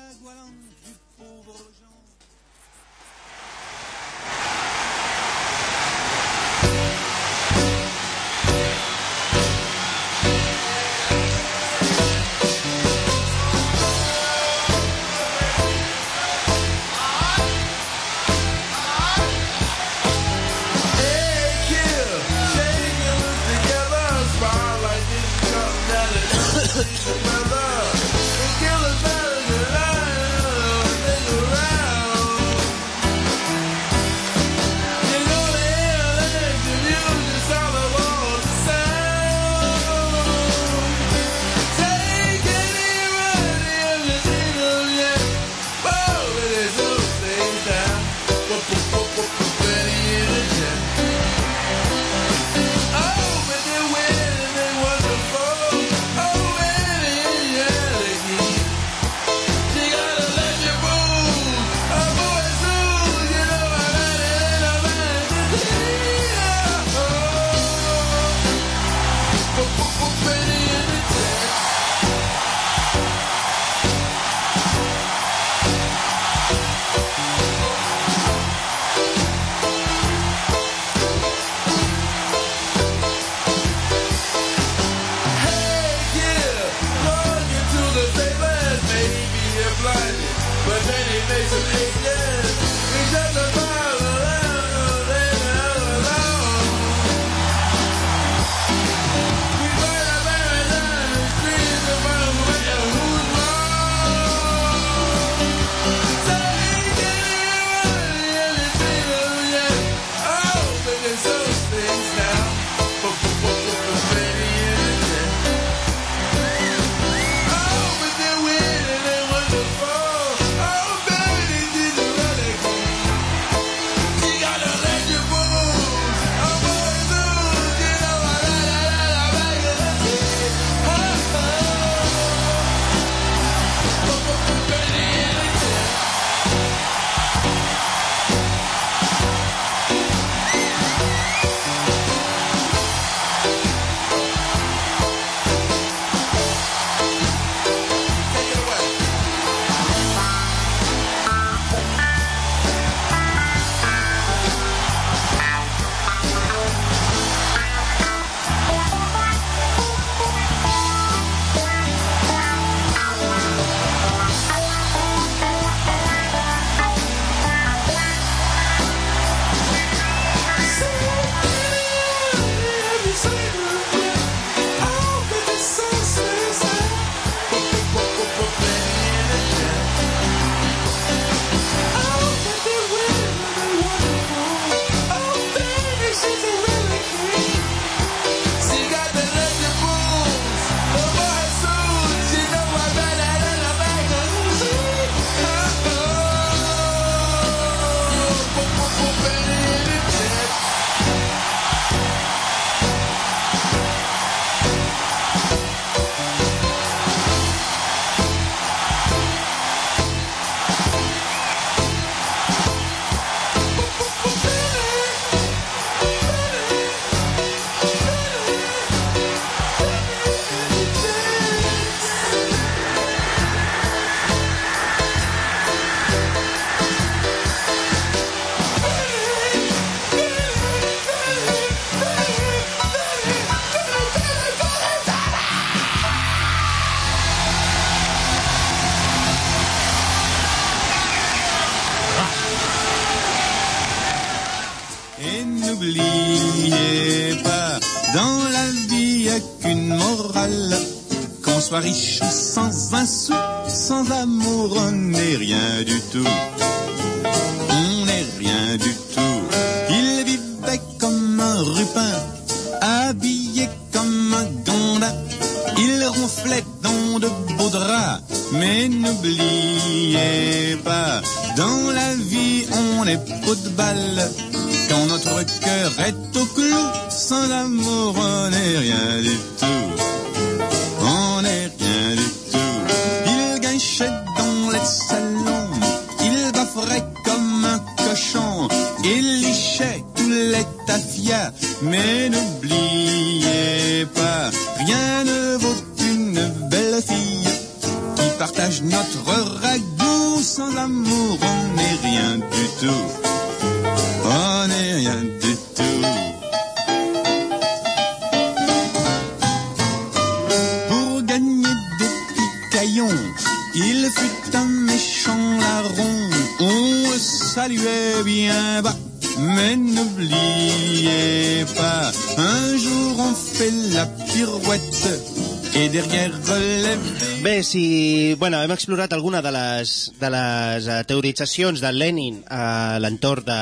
Explorat alguna de les, de les eh, teoritzacions de Lenin a l'entorn de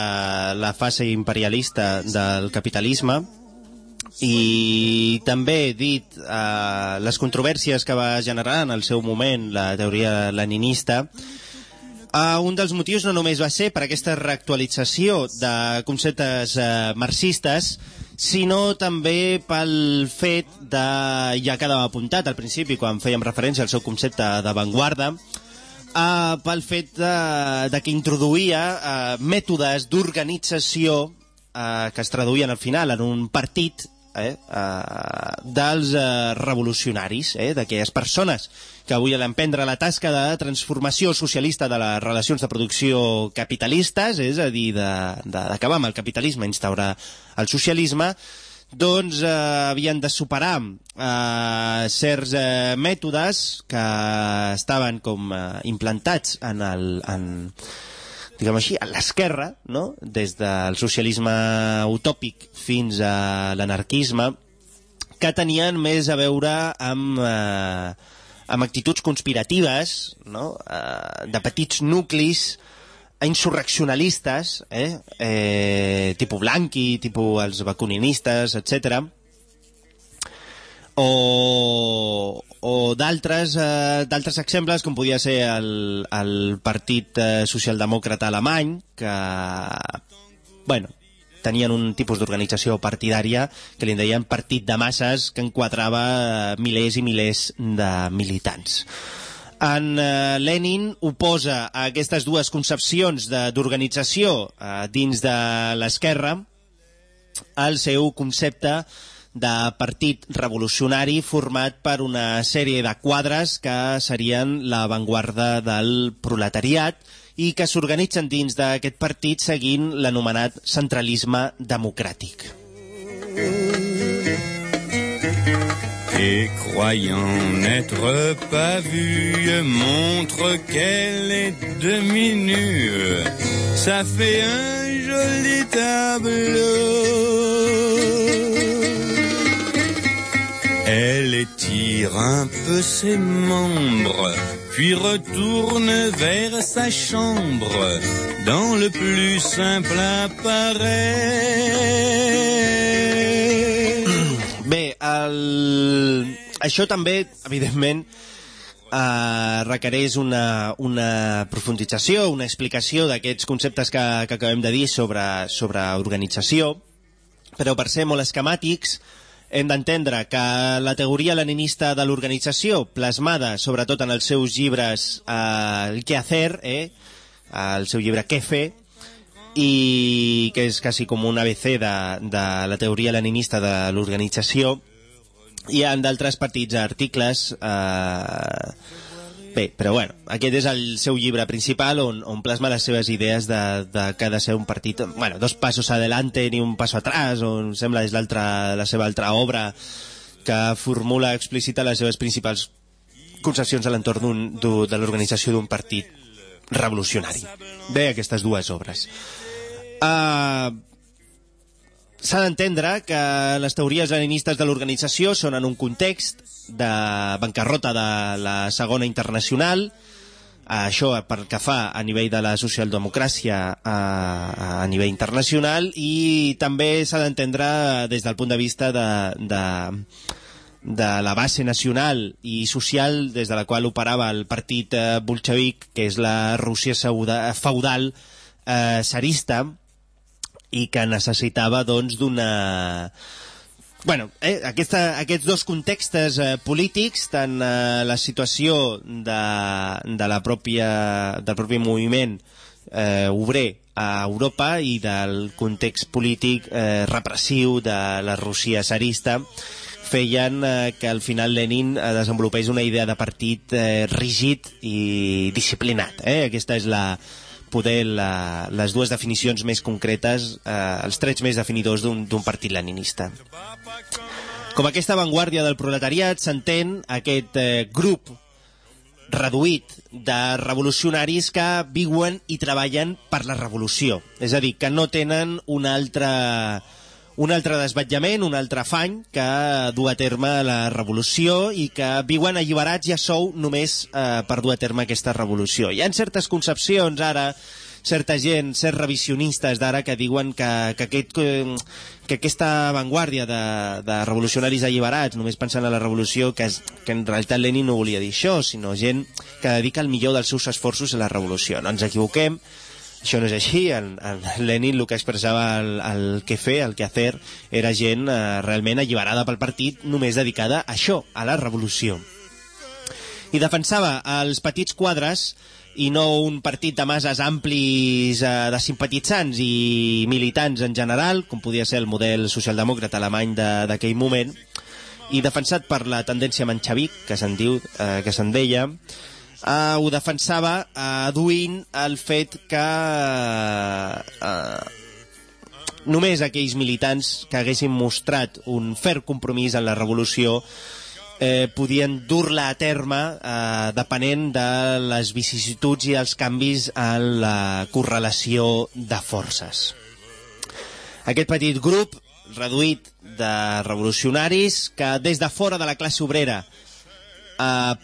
la fase imperialista del capitalisme? I també dit eh, les controvèrsies que va generar en el seu moment la teoria leninista. Uh, un dels motius no només va ser per aquesta reactualització de conceptes uh, marxistes, sinó també pel fet de, ja quedava apuntat al principi quan fèiem referència al seu concepte d'avantguarda, uh, pel fet de, de que introduïa uh, mètodes d'organització uh, que es traduïen al final en un partit eh, uh, dels uh, revolucionaris, eh, d'aquelles persones que avui han prendre la tasca de transformació socialista de les relacions de producció capitalistes, és a dir, d'acabar amb el capitalisme, instaurar el socialisme, doncs eh, havien de superar eh, certs eh, mètodes que estaven com eh, implantats en el, en, diguem així, a l'esquerra, no? des del socialisme utòpic fins a l'anarquisme, que tenien més a veure amb, eh, amb actituds conspiratives, no? eh, de petits nuclis insurreccionalistes, eh? Eh, tipus Blanqui, tipus els vacuninistes, etc. O, o d'altres eh, d'altres exemples, com podia ser el, el Partit eh, Socialdemòcrata Alemany, que bueno, tenien un tipus d'organització partidària que li deien partit de masses que enquadrava eh, milers i milers de militants. En eh, Lenin oposa a aquestes dues concepcions d'organització eh, dins de l'esquerra el seu concepte de partit revolucionari format per una sèrie de quadres que serien l'avantguarda del proletariat i que s'organitzen dins d'aquest partit seguint l'anomenat centralisme democràtic. Et croyant n'être pas vue, montre qu'elle est demi-nue. Ça fait un joli tableau. Elle étire un peu ses membres, puis retourne vers sa chambre, dans le plus simple appareil. Bé, el... això també, evidentment, eh, requereix una, una profundització, una explicació d'aquests conceptes que, que acabem de dir sobre, sobre organització, però per ser molt esquemàtics, hem d'entendre que la teoria leninista de l'organització, plasmada sobretot en els seus llibres eh, El que hacer, eh, el seu llibre Què fer, i que és quasi com un ABC de, de la teoria leninista de l'organització, hi ha d'altres petits articles eh, bé, però bueno, aquest és el seu llibre principal on, on plasma les seves idees de, de que ha de ser un partit. Bueno, dos passos adelante ni un passo atrás o em sembla és la seva altra obra que formula explícita les seves principals concessions a l'entorn de l'organització d'un partit revolucionari. Bé, aquestes dues obres. Uh, S'ha d'entendre que les teories leninistes de l'organització són en un context de bancarrota de la Segona Internacional, això pel que fa a nivell de la socialdemocràcia a, a nivell internacional. I també s'ha d'entendre des del punt de vista de, de, de la base nacional i social des de la qual operava el partit eh, bolxevic, que és la Rússia feudal eh, zarista, i que necessitava doncs d'una bueno, eh, aquesta, aquests dos contextes eh, polítics, tant eh, la situació de, de la pròpia, del propi moviment eh, obrer a Europa i del context polític eh, repressiu de la Rússia zarista feien eh, que al final Lenin eh, desenvolupés una idea de partit eh, rígid i disciplinat. Eh? Aquesta és la, poder la, les dues definicions més concretes, eh, els trets més definidors d'un partit leninista. Com aquesta avantguàrdia del proletariat s'entén aquest eh, grup reduït de revolucionaris que viuen i treballen per la revolució. És a dir, que no tenen una altra un altre desvetjament, un altre afany que du a terme la revolució i que viuen alliberats i a sou només eh, per dur a terme aquesta revolució. Hi ha certes concepcions ara certa gent, certs revisionistes d'ara que diuen que, que, aquest, que aquesta avantguàrdia de, de revolucionaris alliberats, només pensant en la revolució, que, és, que en realitat Lenin no volia dir això, sinó gent que dedica el millor dels seus esforços a la revolució. No ens equivoquem, això no és així, el, el Lenin el que expressava el, el que fer, el que hacer, era gent eh, realment alliberada pel partit, només dedicada a això, a la revolució. I defensava els petits quadres i no un partit de masses amplis eh, de simpatitzants i militants en general, com podia ser el model socialdemòcrata alemany d'aquell moment, i defensat per la tendència manxavic, que se'n diu, eh, que se'n deia, eh, ho defensava aduint el fet que eh, només aquells militants que haguessin mostrat un fer compromís en la revolució eh, podien dur-la a terme eh, depenent de les vicissituds i els canvis en la correlació de forces. Aquest petit grup reduït de revolucionaris que des de fora de la classe obrera eh,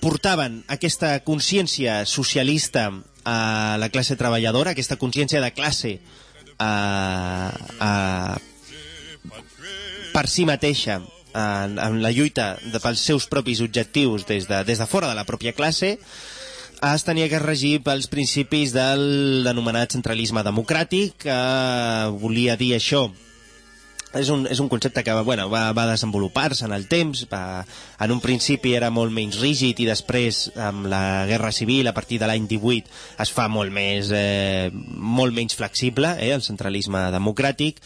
portaven aquesta consciència socialista a la classe treballadora, aquesta consciència de classe eh, eh, per si mateixa en, en la lluita de, pels seus propis objectius des de, des de fora de la pròpia classe es tenia que regir pels principis del anomenat centralisme democràtic que volia dir això és un, és un concepte que bueno, va, va desenvolupar-se en el temps, va, en un principi era molt menys rígid i després amb la Guerra Civil a partir de l'any 18 es fa molt, més, eh, molt menys flexible, eh, el centralisme democràtic,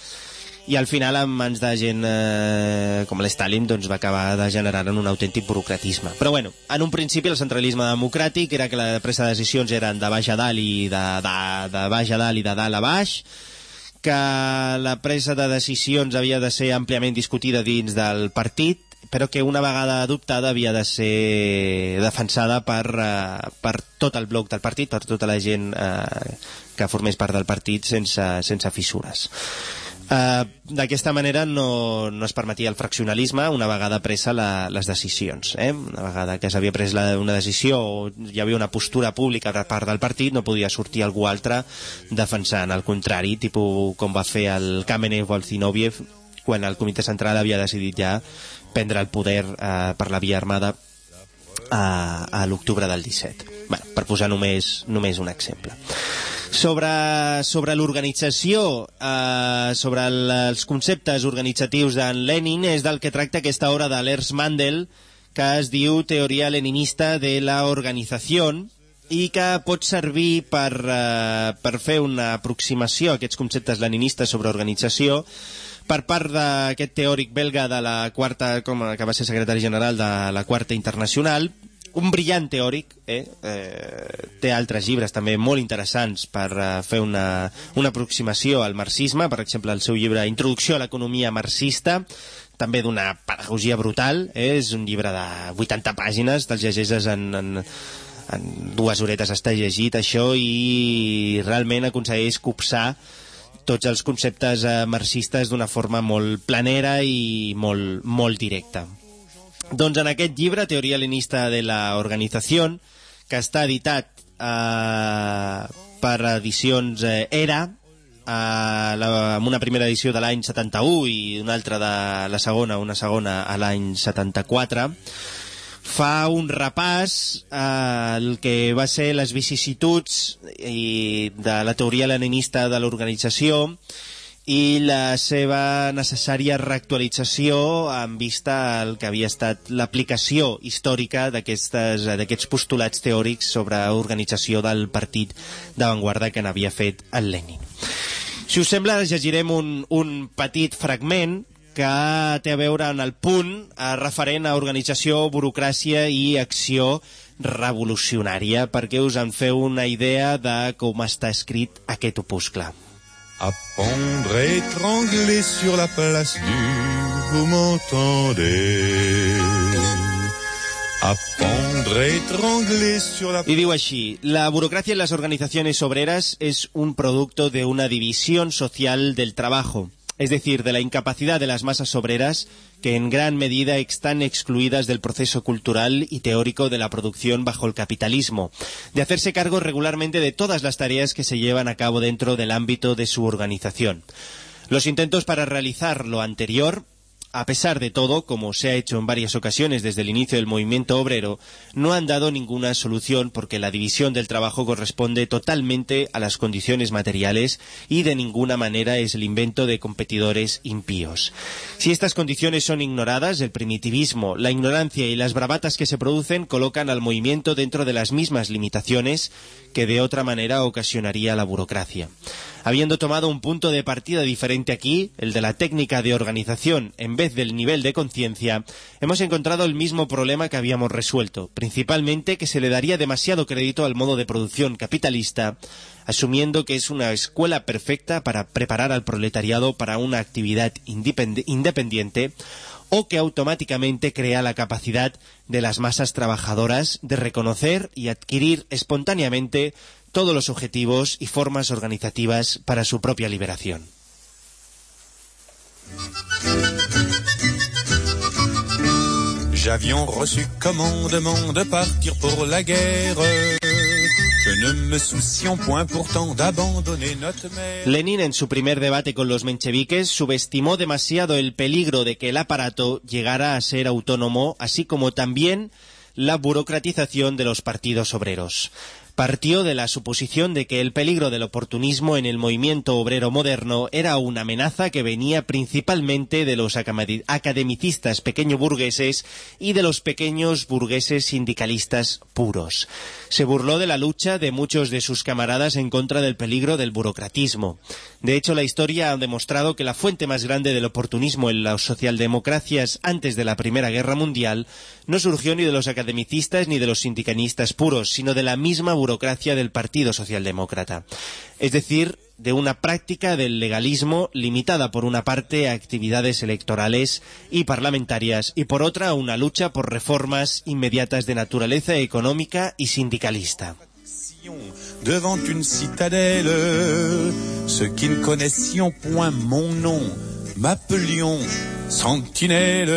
i al final en mans de gent eh, com l'Stalin doncs, va acabar degenerant en un autèntic burocratisme. Però bueno, en un principi el centralisme democràtic era que la presa de decisions eren de baix a dalt i de, de, de baix a dalt i de dalt a baix, que la presa de decisions havia de ser àmpliament discutida dins del partit, però que una vegada adoptada havia de ser defensada per, uh, per tot el bloc del partit, per tota la gent uh, que formés part del partit sense, sense fissures. Uh, D'aquesta manera no, no es permetia el fraccionalisme una vegada presa la, les decisions. Eh? Una vegada que s'havia pres la, una decisió o hi havia una postura pública per part del partit, no podia sortir algú altre defensant el contrari, tipus com va fer el Kamenev o el Zinoviev quan el comitè central havia decidit ja prendre el poder eh, per la via armada a, a l'octubre del 17. Bueno, per posar només, només un exemple sobre, sobre l'organització, eh, sobre el, els conceptes organitzatius d'en Lenin, és del que tracta aquesta obra de l'Ers Mandel, que es diu Teoria Leninista de la Organització, i que pot servir per, eh, per fer una aproximació a aquests conceptes leninistes sobre organització per part d'aquest teòric belga de la quarta, com que va ser secretari general de la quarta internacional, un brillant teòric, eh? eh? té altres llibres també molt interessants per uh, fer una, una aproximació al marxisme, per exemple el seu llibre Introducció a l'economia marxista, també d'una pedagogia brutal, eh? és un llibre de 80 pàgines, te'l llegeixes en, en, en dues horetes està llegit això i realment aconsegueix copsar tots els conceptes eh, marxistes d'una forma molt planera i molt, molt directa. Doncs en aquest llibre, Teoria Leninista de la Organizació, que està editat eh, per edicions eh, ERA, eh, amb una primera edició de l'any 71 i una altra de la segona, una segona a l'any 74, fa un repàs eh, el que va ser les vicissituds i de la teoria leninista de l'organització i la seva necessària reactualització en vista al que havia estat l'aplicació històrica d'aquests postulats teòrics sobre organització del partit d'avantguarda que n'havia fet el Lenin. Si us sembla, llegirem un, un petit fragment que té a veure en el punt eh, referent a organització, burocràcia i acció revolucionària, perquè us en feu una idea de com està escrit aquest opuscle. À pendre étranglé sur la place du vous m'entendez. À pendre étranglé sur la Y digo así, la burocracia en las organizaciones obreras es un producto de una división social del trabajo es decir, de la incapacidad de las masas obreras que en gran medida están excluidas del proceso cultural y teórico de la producción bajo el capitalismo, de hacerse cargo regularmente de todas las tareas que se llevan a cabo dentro del ámbito de su organización. Los intentos para realizar lo anterior a pesar de todo, como se ha hecho en varias ocasiones desde el inicio del movimiento obrero, no han dado ninguna solución porque la división del trabajo corresponde totalmente a las condiciones materiales y de ninguna manera es el invento de competidores impíos. Si estas condiciones son ignoradas, el primitivismo, la ignorancia y las bravatas que se producen colocan al movimiento dentro de las mismas limitaciones que de otra manera ocasionaría la burocracia. Habiendo tomado un punto de partida diferente aquí, el de la técnica de organización en vez del nivel de conciencia, hemos encontrado el mismo problema que habíamos resuelto, principalmente que se le daría demasiado crédito al modo de producción capitalista, asumiendo que es una escuela perfecta para preparar al proletariado para una actividad independiente o que automáticamente crea la capacidad de las masas trabajadoras de reconocer y adquirir espontáneamente todos los objetivos y formas organizativas para su propia liberación. J'avions reçu commandement de partir pour la guerre. Lenin, en su primer debate con los mencheviques, subestimó demasiado el peligro de que el aparato llegara a ser autónomo, así como también la burocratización de los partidos obreros partió de la suposición de que el peligro del oportunismo en el movimiento obrero moderno era una amenaza que venía principalmente de los academicistas pequeño burgueses y de los pequeños burgueses sindicalistas puros. Se burló de la lucha de muchos de sus camaradas en contra del peligro del burocratismo. De hecho, la historia ha demostrado que la fuente más grande del oportunismo en las socialdemocracias antes de la Primera Guerra Mundial no surgió ni de los academicistas ni de los sindicalistas puros, sino de la misma burocracia del Partido Socialdemócrata. Es decir, de una práctica del legalismo limitada por una parte a actividades electorales y parlamentarias y por otra a una lucha por reformas inmediatas de naturaleza económica y sindicalista. Devant une citadelle, ceux qui ne connaissions point mon nom m'appelions sentinelle.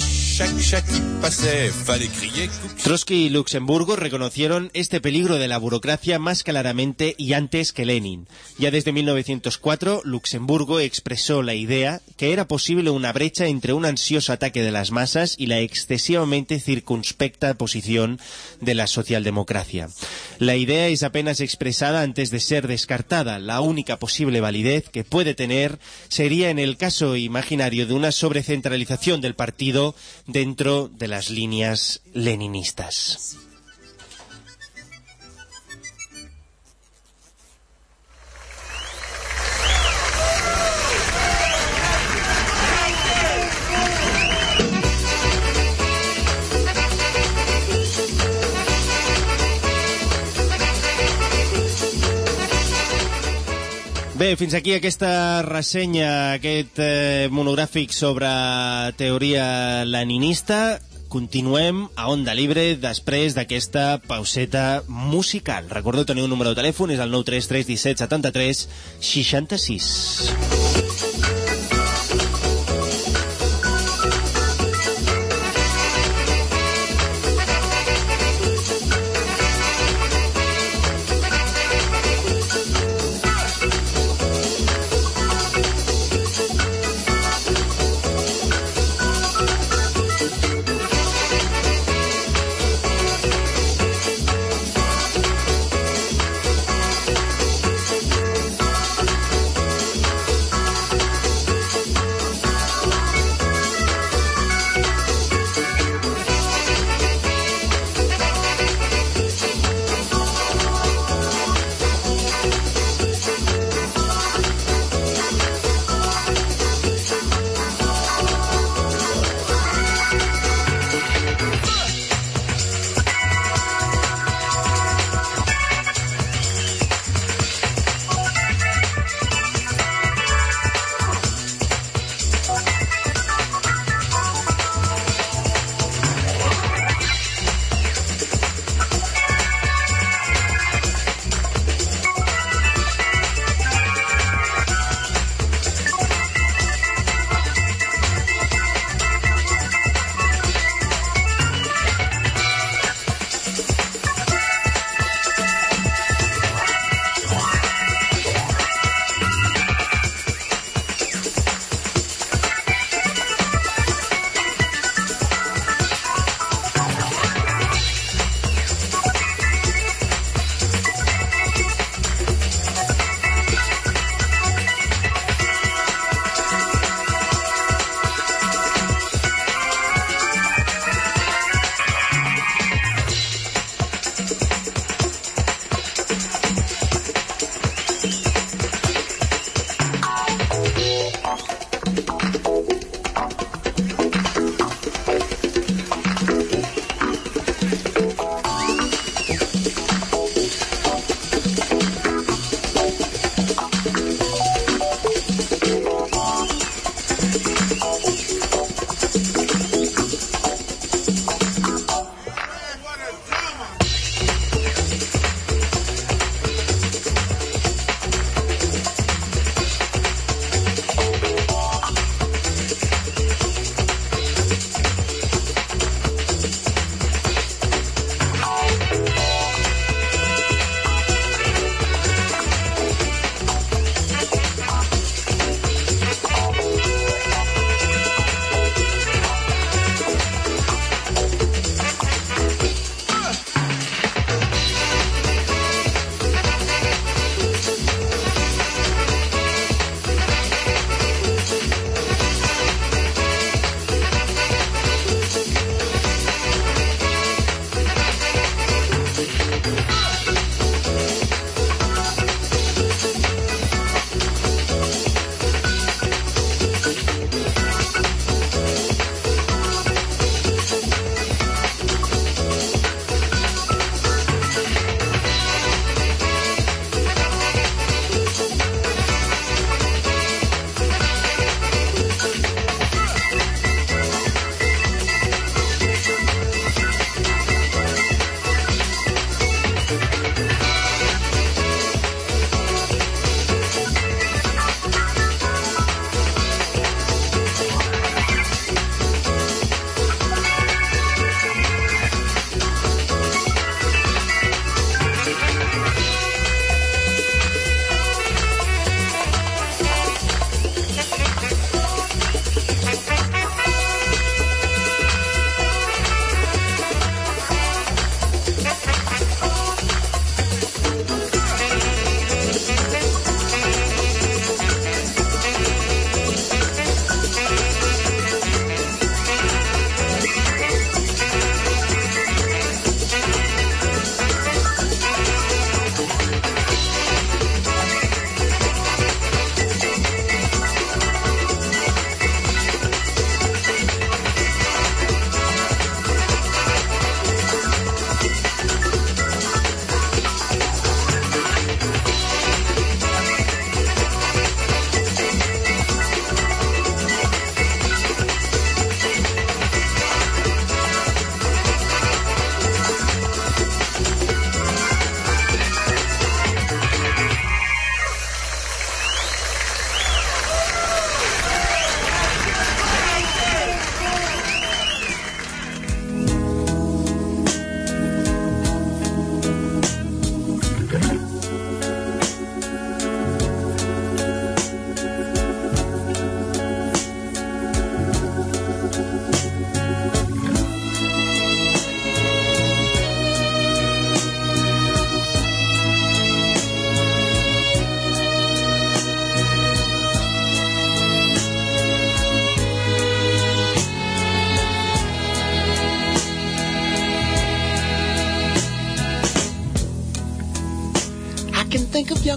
Chaque chat qui passait, fallait crier. Trotsky y Luxemburgo reconocieron este peligro de la burocracia más claramente y antes que Lenin. Ya desde 1904, Luxemburgo expresó la idea que era posible una brecha entre un ansioso ataque de las masas y la excesivamente circunspecta posición de la socialdemocracia. La idea es apenas expresada antes de ser descartada. La única posible validez que puede tener sería en el caso imaginario de una sobrecentralización del partido dentro de las líneas leninistas. Bé, fins aquí aquesta ressenya, aquest eh, monogràfic sobre teoria leninista. continuem a Onda Libre després d'aquesta pauseta musical. Recordeu, teniu un número de telèfon, és el 933 17 73 66.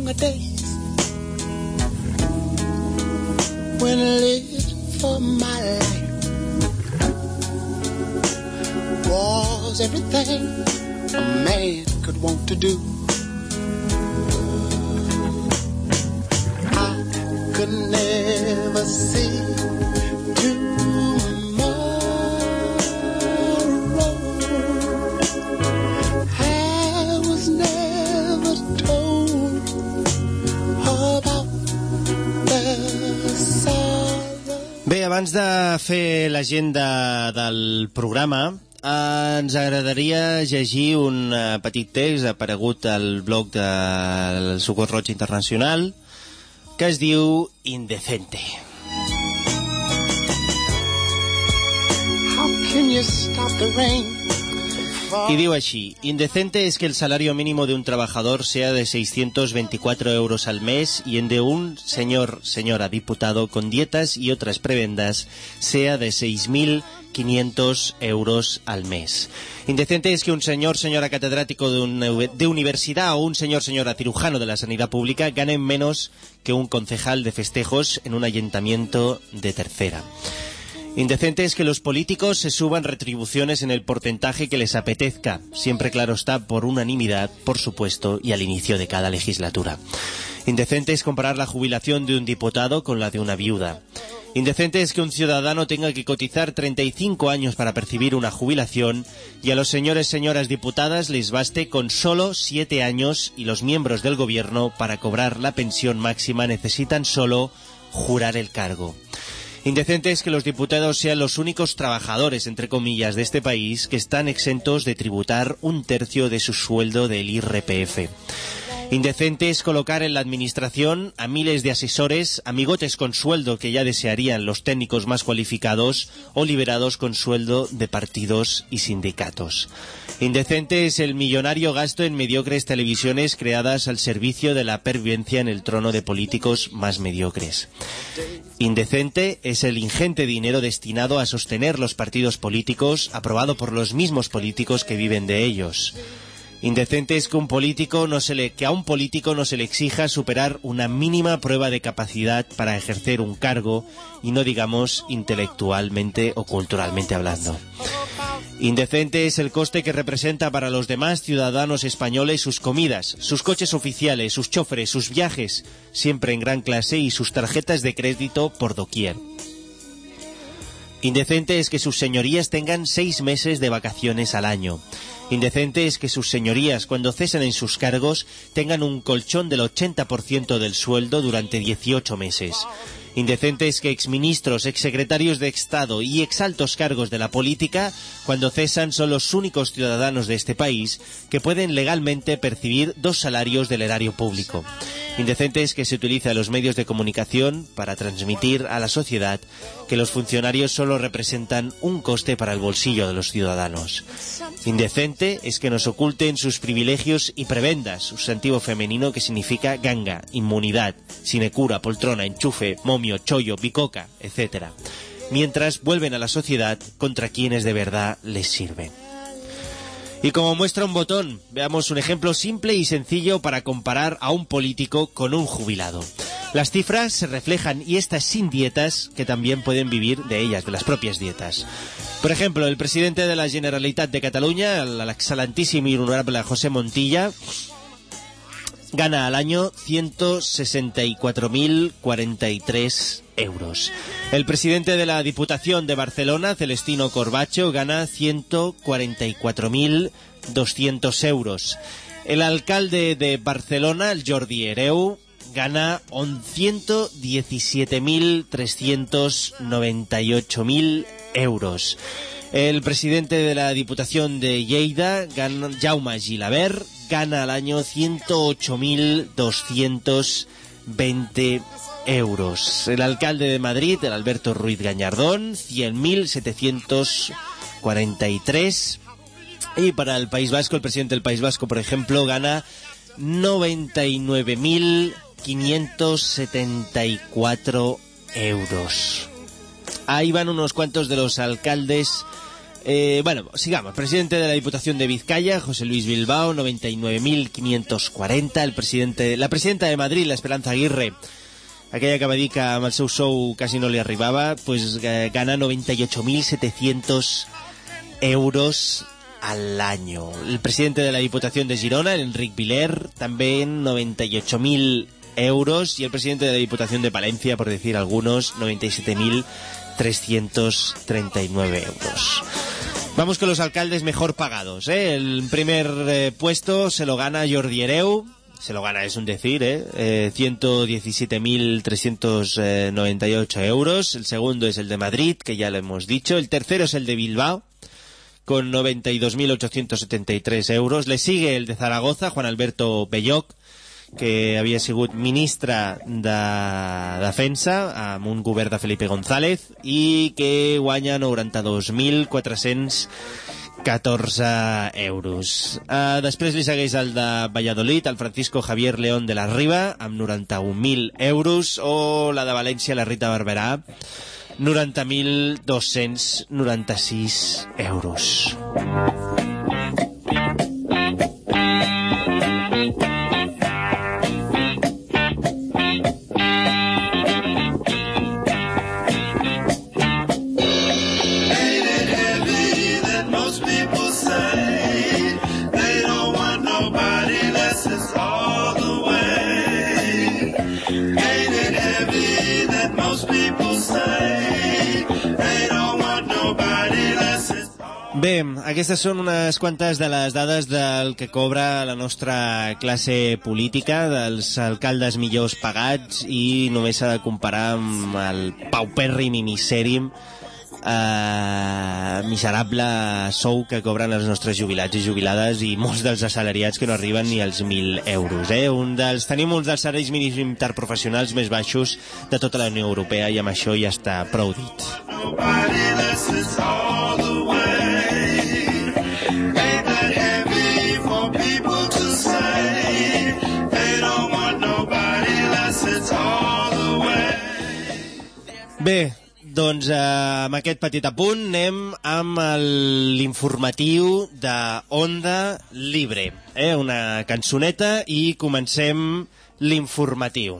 a day. L'agenda del programa, eh, ens agradaria llegir un eh, petit text aparegut al blog del Socor Roig Internacional que es diu Indecente. How can you stop the rain? Y digo así, indecente es que el salario mínimo de un trabajador sea de 624 euros al mes y el de un señor, señora diputado con dietas y otras prebendas sea de 6.500 euros al mes. Indecente es que un señor, señora catedrático de, una de universidad o un señor, señora cirujano de la sanidad pública ganen menos que un concejal de festejos en un ayuntamiento de tercera. Indecente es que los políticos se suban retribuciones en el porcentaje que les apetezca, siempre claro está por unanimidad, por supuesto, y al inicio de cada legislatura. Indecente es comparar la jubilación de un diputado con la de una viuda. Indecente es que un ciudadano tenga que cotizar 35 años para percibir una jubilación y a los señores señoras diputadas les baste con solo 7 años y los miembros del gobierno para cobrar la pensión máxima necesitan solo jurar el cargo. Indecente es que los diputados sean los únicos trabajadores, entre comillas, de este país que están exentos de tributar un tercio de su sueldo del IRPF. Indecente es colocar en la administración a miles de asesores, amigotes con sueldo que ya desearían los técnicos más cualificados o liberados con sueldo de partidos y sindicatos. Indecente es el millonario gasto en mediocres televisiones creadas al servicio de la pervivencia en el trono de políticos más mediocres. Indecente es el ingente dinero destinado a sostener los partidos políticos aprobado por los mismos políticos que viven de ellos. Indecente es que, a un político no se le exija superar una mínima prueba de capacidad para ejercer un cargo y no digamos intelectualmente o culturalmente hablando. Indecente es el coste que representa para los demás ciudadanos españoles sus comidas, sus coches oficiales, sus choferes, sus viajes, siempre en gran clase y sus tarjetas de crédito por doquier. Indecente es que sus señorías tengan seis meses de vacaciones al año. Indecente es que sus señorías, cuando cesen en sus cargos, tengan un colchón del 80% del sueldo durante 18 meses. Indecente es que exministros, exsecretarios de Estado y exaltos cargos de la política, cuando cesan, son los únicos ciudadanos de este país que pueden legalmente percibir dos salarios del erario público. Indecente es que se utiliza los medios de comunicación para transmitir a la sociedad que los funcionarios solo representan un coste para el bolsillo de los ciudadanos. Indecente es que nos oculten sus privilegios y prebendas, sustantivo femenino que significa ganga, inmunidad, sinecura, poltrona, enchufe, momio, chollo, bicoca, etc. Mientras vuelven a la sociedad contra quienes de verdad les sirven. Y como muestra un botón, veamos un ejemplo simple y sencillo para comparar a un político con un jubilado. Las cifras se reflejan y estas sin dietas que también pueden vivir de ellas, de las propias dietas. Por ejemplo, el presidente de la Generalitat de Cataluña, el excelentísimo y honorable José Montilla, gana al año 164.043 euros. El presidente de la Diputación de Barcelona, Celestino Corbacho, gana 144.200 euros. El alcalde de Barcelona, el Jordi Hereu, gana 117.398.000 euros. El presidente de la Diputación de Lleida, Jaume Gilabert, gana al año 108.220 euros. El alcalde de Madrid, el Alberto Ruiz Gañardón, 100.743. Y para el País Vasco, el presidente del País Vasco, por ejemplo, gana 99.574 euros. Ahí van unos cuantos de los alcaldes Eh, bueno, sigamos. Presidente de la Diputación de Vizcaya, José Luis Bilbao, 99.540. El presidente, la presidenta de Madrid, la Esperanza Aguirre, aquella que va dir que amb el seu no li arribava, pues, eh, gana 98.700 euros al año. El presidente de la Diputación de Girona, Enric Viler, también 98.000 euros. Y el presidente de la Diputación de Palencia, por decir algunos, 97.339 euros. Vamos con los alcaldes mejor pagados. ¿eh? El primer eh, puesto se lo gana Jordi Hereu. Se lo gana, es un decir, ¿eh? eh 117.398 euros. El segundo es el de Madrid, que ya lo hemos dicho. El tercero es el de Bilbao, con 92.873 euros. Le sigue el de Zaragoza, Juan Alberto Belloc, que havia sigut ministre de Defensa amb un govern de Felipe González i que guanya 92.414 euros. Uh, després li segueix el de Valladolid, el Francisco Javier León de la Riba, amb 91.000 euros, o la de València, la Rita Barberà, 90.296 euros. Bé, aquestes són unes quantes de les dades del que cobra la nostra classe política, dels alcaldes millors pagats, i només s'ha de comparar amb el paupèrrim i misèrim eh, miserable sou que cobren els nostres jubilats i jubilades i molts dels assalariats que no arriben ni als 1.000 euros. Eh? Un dels, tenim uns dels salaris mínims interprofessionals més baixos de tota la Unió Europea i amb això ja està prou dit. nobody Bé, doncs eh, amb aquest petit apunt anem amb l'informatiu de Onda Libre. Eh? Una cançoneta i comencem l'informatiu.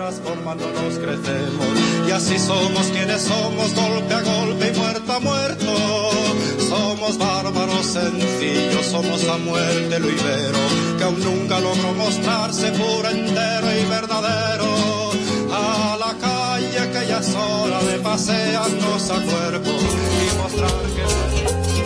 Transformándonos crecemos. Y así somos quienes somos, golpe a golpe y muerto a muerto. Somos bárbaros sencillos, somos a muerte lo ibero, que aún nunca logró mostrarse puro, entero y verdadero. A la calle que ya es hora de pasearnos a cuerpo y mostrar que...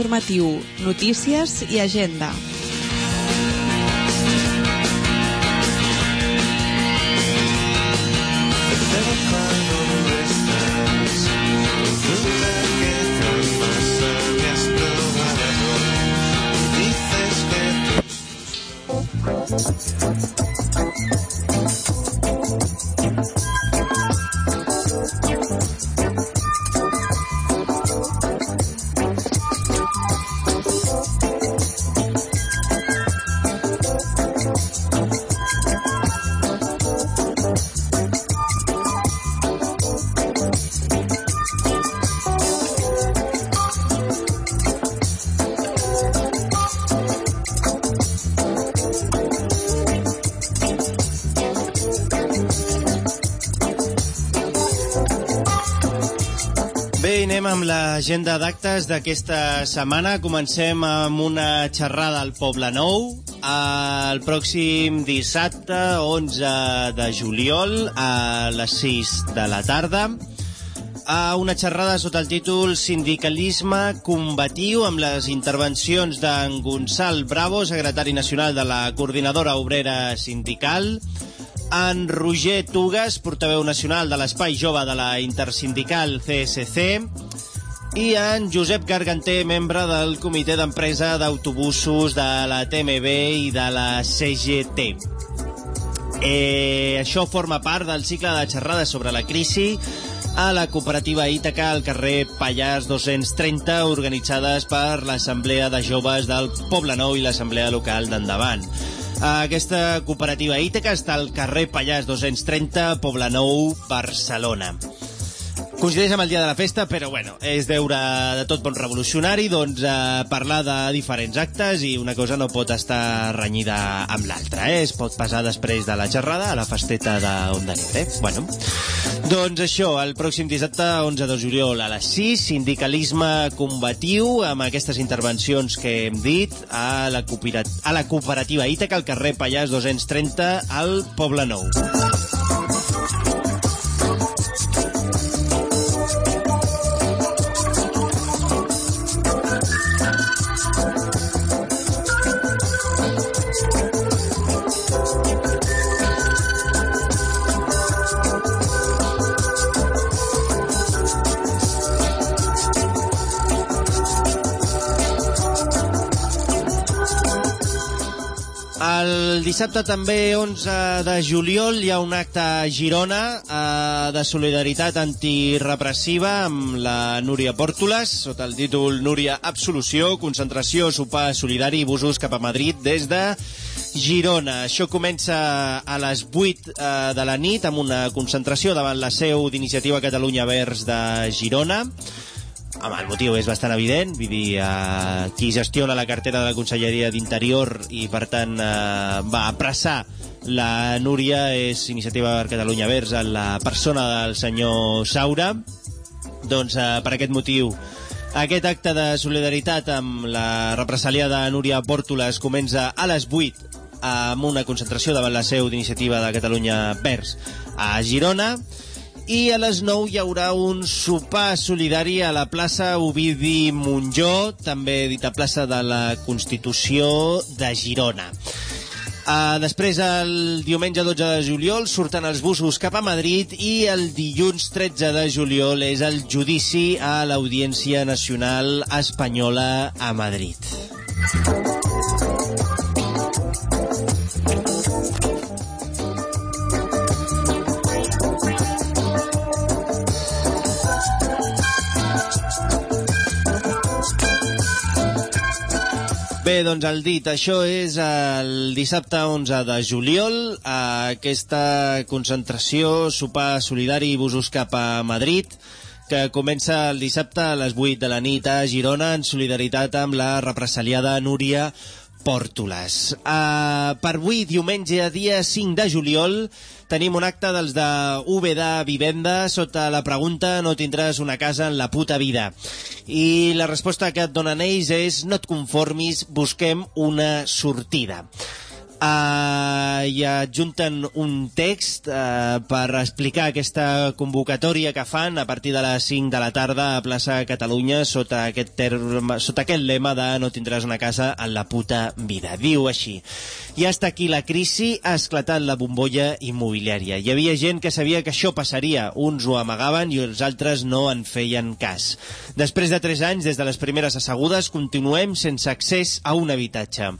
informatiu, notícies i agenda. Agenda d'actes d'aquesta setmana. Comencem amb una xerrada al Poble Nou. El pròxim dissabte, 11 de juliol, a les 6 de la tarda. Una xerrada sota el títol Sindicalisme combatiu amb les intervencions d'en Gonçal Bravo, secretari nacional de la Coordinadora Obrera Sindical, en Roger Tugas, portaveu nacional de l'Espai Jove de la Intersindical CSC, i en Josep Garganté, membre del comitè d'empresa d'autobusos de la TMB i de la CGT. Eh, això forma part del cicle de xerrades sobre la crisi a la cooperativa Ítaca al carrer Pallars 230, organitzades per l'Assemblea de Joves del Poble Nou i l'Assemblea Local d'Endavant. Aquesta cooperativa Ítaca està al carrer Pallars 230, Poble Nou, Barcelona. Coincideix amb el dia de la festa, però bueno, és deure de tot bon revolucionari, doncs eh, parlar de diferents actes i una cosa no pot estar renyida amb l'altra, eh? Es pot passar després de la xerrada a la festeta d'Onda Libre. Bueno, doncs això, el pròxim dissabte, 11 de juliol a les 6, sindicalisme combatiu amb aquestes intervencions que hem dit a la, a la cooperativa Ítaca, al carrer Pallars 230, al Poble Nou. Dissabte també, 11 de juliol, hi ha un acte a Girona eh, de solidaritat antirepressiva amb la Núria Pòrtoles, sota el títol Núria Absolució, concentració, sopar solidari i busos cap a Madrid des de Girona. Això comença a les 8 eh, de la nit amb una concentració davant la seu d'Iniciativa Catalunya Verds de Girona. Home, el motiu és bastant evident, vull dir, eh, qui gestiona la cartera de la Conselleria d'Interior i, per tant, eh, va apressar la Núria és Iniciativa per Catalunya Verds en la persona del senyor Saura. Doncs, eh, per aquest motiu, aquest acte de solidaritat amb la represaliada Núria Pòrtoles comença a les 8 amb una concentració davant la seu d'Iniciativa de Catalunya Verds a Girona i a les 9 hi haurà un sopar solidari a la plaça Ovidi Montjó, també dita plaça de la Constitució de Girona. Uh, després, el diumenge 12 de juliol, surten els busos cap a Madrid i el dilluns 13 de juliol és el judici a l'Audiència Nacional Espanyola a Madrid. Bé, doncs el dit, això és el dissabte 11 de juliol, aquesta concentració, sopar solidari i busos cap a Madrid, que comença el dissabte a les 8 de la nit a Girona en solidaritat amb la represaliada Núria Pòrtoles. Uh, per avui, diumenge, dia 5 de juliol, tenim un acte dels de UBD Vivenda sota la pregunta no tindràs una casa en la puta vida. I la resposta que et donen ells és no et conformis, busquem una sortida. Uh, i adjunten un text uh, per explicar aquesta convocatòria que fan a partir de les 5 de la tarda a plaça Catalunya sota aquest, terme, sota aquest lema de no tindràs una casa en la puta vida. Diu així, ja està aquí la crisi, ha esclatat la bombolla immobiliària. Hi havia gent que sabia que això passaria, uns ho amagaven i els altres no en feien cas. Després de 3 anys, des de les primeres assegudes, continuem sense accés a un habitatge.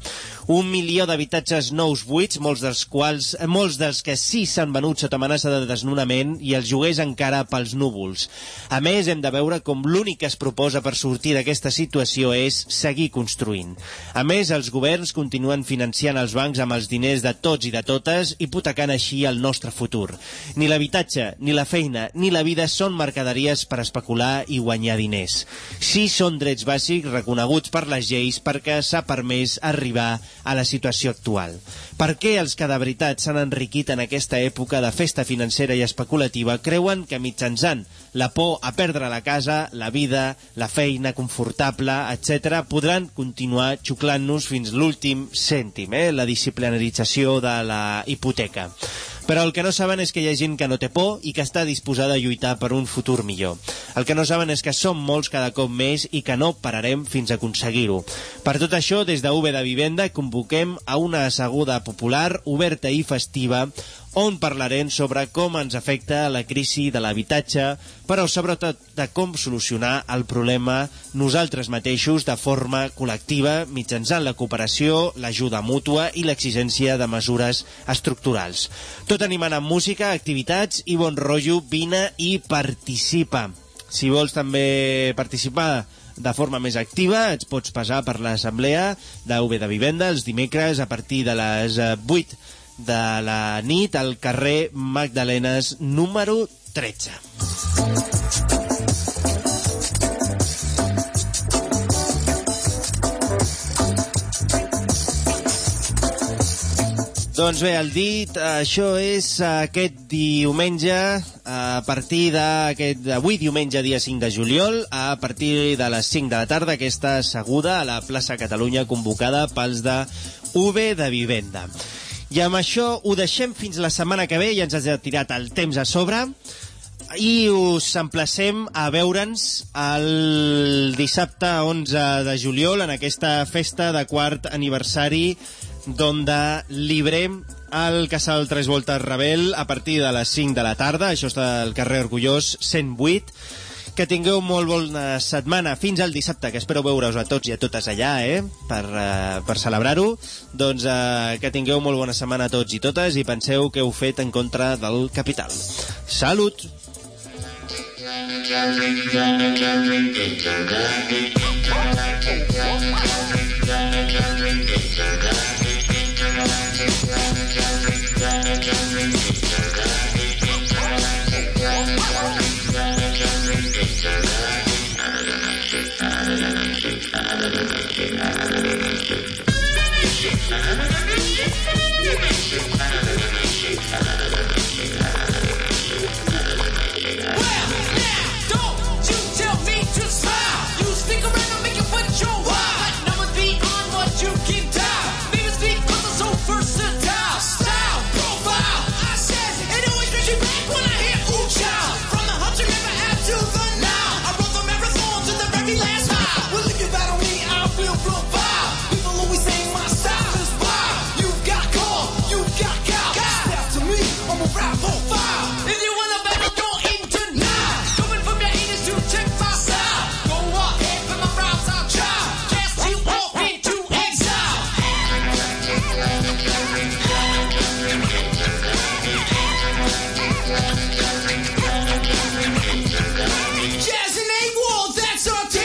Un milió d'habitatges nous buits, molts dels quals, eh, molts dels que sí s'han venut sota amenaça de desnonament i els lloguers encara pels núvols. A més, hem de veure com l'únic que es proposa per sortir d'aquesta situació és seguir construint. A més, els governs continuen financiant els bancs amb els diners de tots i de totes, hipotecant així el nostre futur. Ni l'habitatge, ni la feina, ni la vida són mercaderies per especular i guanyar diners. Sí són drets bàsics reconeguts per les lleis perquè s'ha permès arribar a la situació actual. Per què els que de veritat s'han enriquit en aquesta època de festa financera i especulativa creuen que mitjançant la por a perdre la casa, la vida, la feina confortable, etc., podran continuar xuclant-nos fins l'últim cèntim, eh? la disciplinarització de la hipoteca. Però el que no saben és que hi ha gent que no té por i que està disposada a lluitar per un futur millor. El que no saben és que som molts cada cop més i que no pararem fins a aconseguir-ho. Per tot això, des de UB de Vivenda convoquem a una asseguda popular, oberta i festiva, on parlarem sobre com ens afecta la crisi de l'habitatge, però sobretot de com solucionar el problema nosaltres mateixos de forma col·lectiva mitjançant la cooperació, l'ajuda mútua i l'exigència de mesures estructurals. Tot animant amb música, activitats i bon rotllo, vine i participa. Si vols també participar de forma més activa, et pots passar per l'assemblea d'UB de Vivenda els dimecres a partir de les eh, 8 de la nit al carrer Magdalenes número 13. Doncs bé, el dit, això és aquest diumenge, a partir d'aquest avui diumenge, dia 5 de juliol, a partir de les 5 de la tarda, aquesta asseguda a la plaça Catalunya convocada pels de UB de Vivenda. I amb això ho deixem fins la setmana que ve, ja ens ha tirat el temps a sobre, i us emplacem a veure'ns el dissabte 11 de juliol en aquesta festa de quart aniversari d'Onda Libre al Casal Tres Voltes Rebel a partir de les 5 de la tarda. Això està al carrer Orgullós 108. Que tingueu molt bona setmana fins al dissabte, que espero veure-us a tots i a totes allà, eh? Per, uh, per celebrar-ho. Doncs uh, que tingueu molt bona setmana a tots i totes i penseu que heu fet en contra del capital. Salut! You.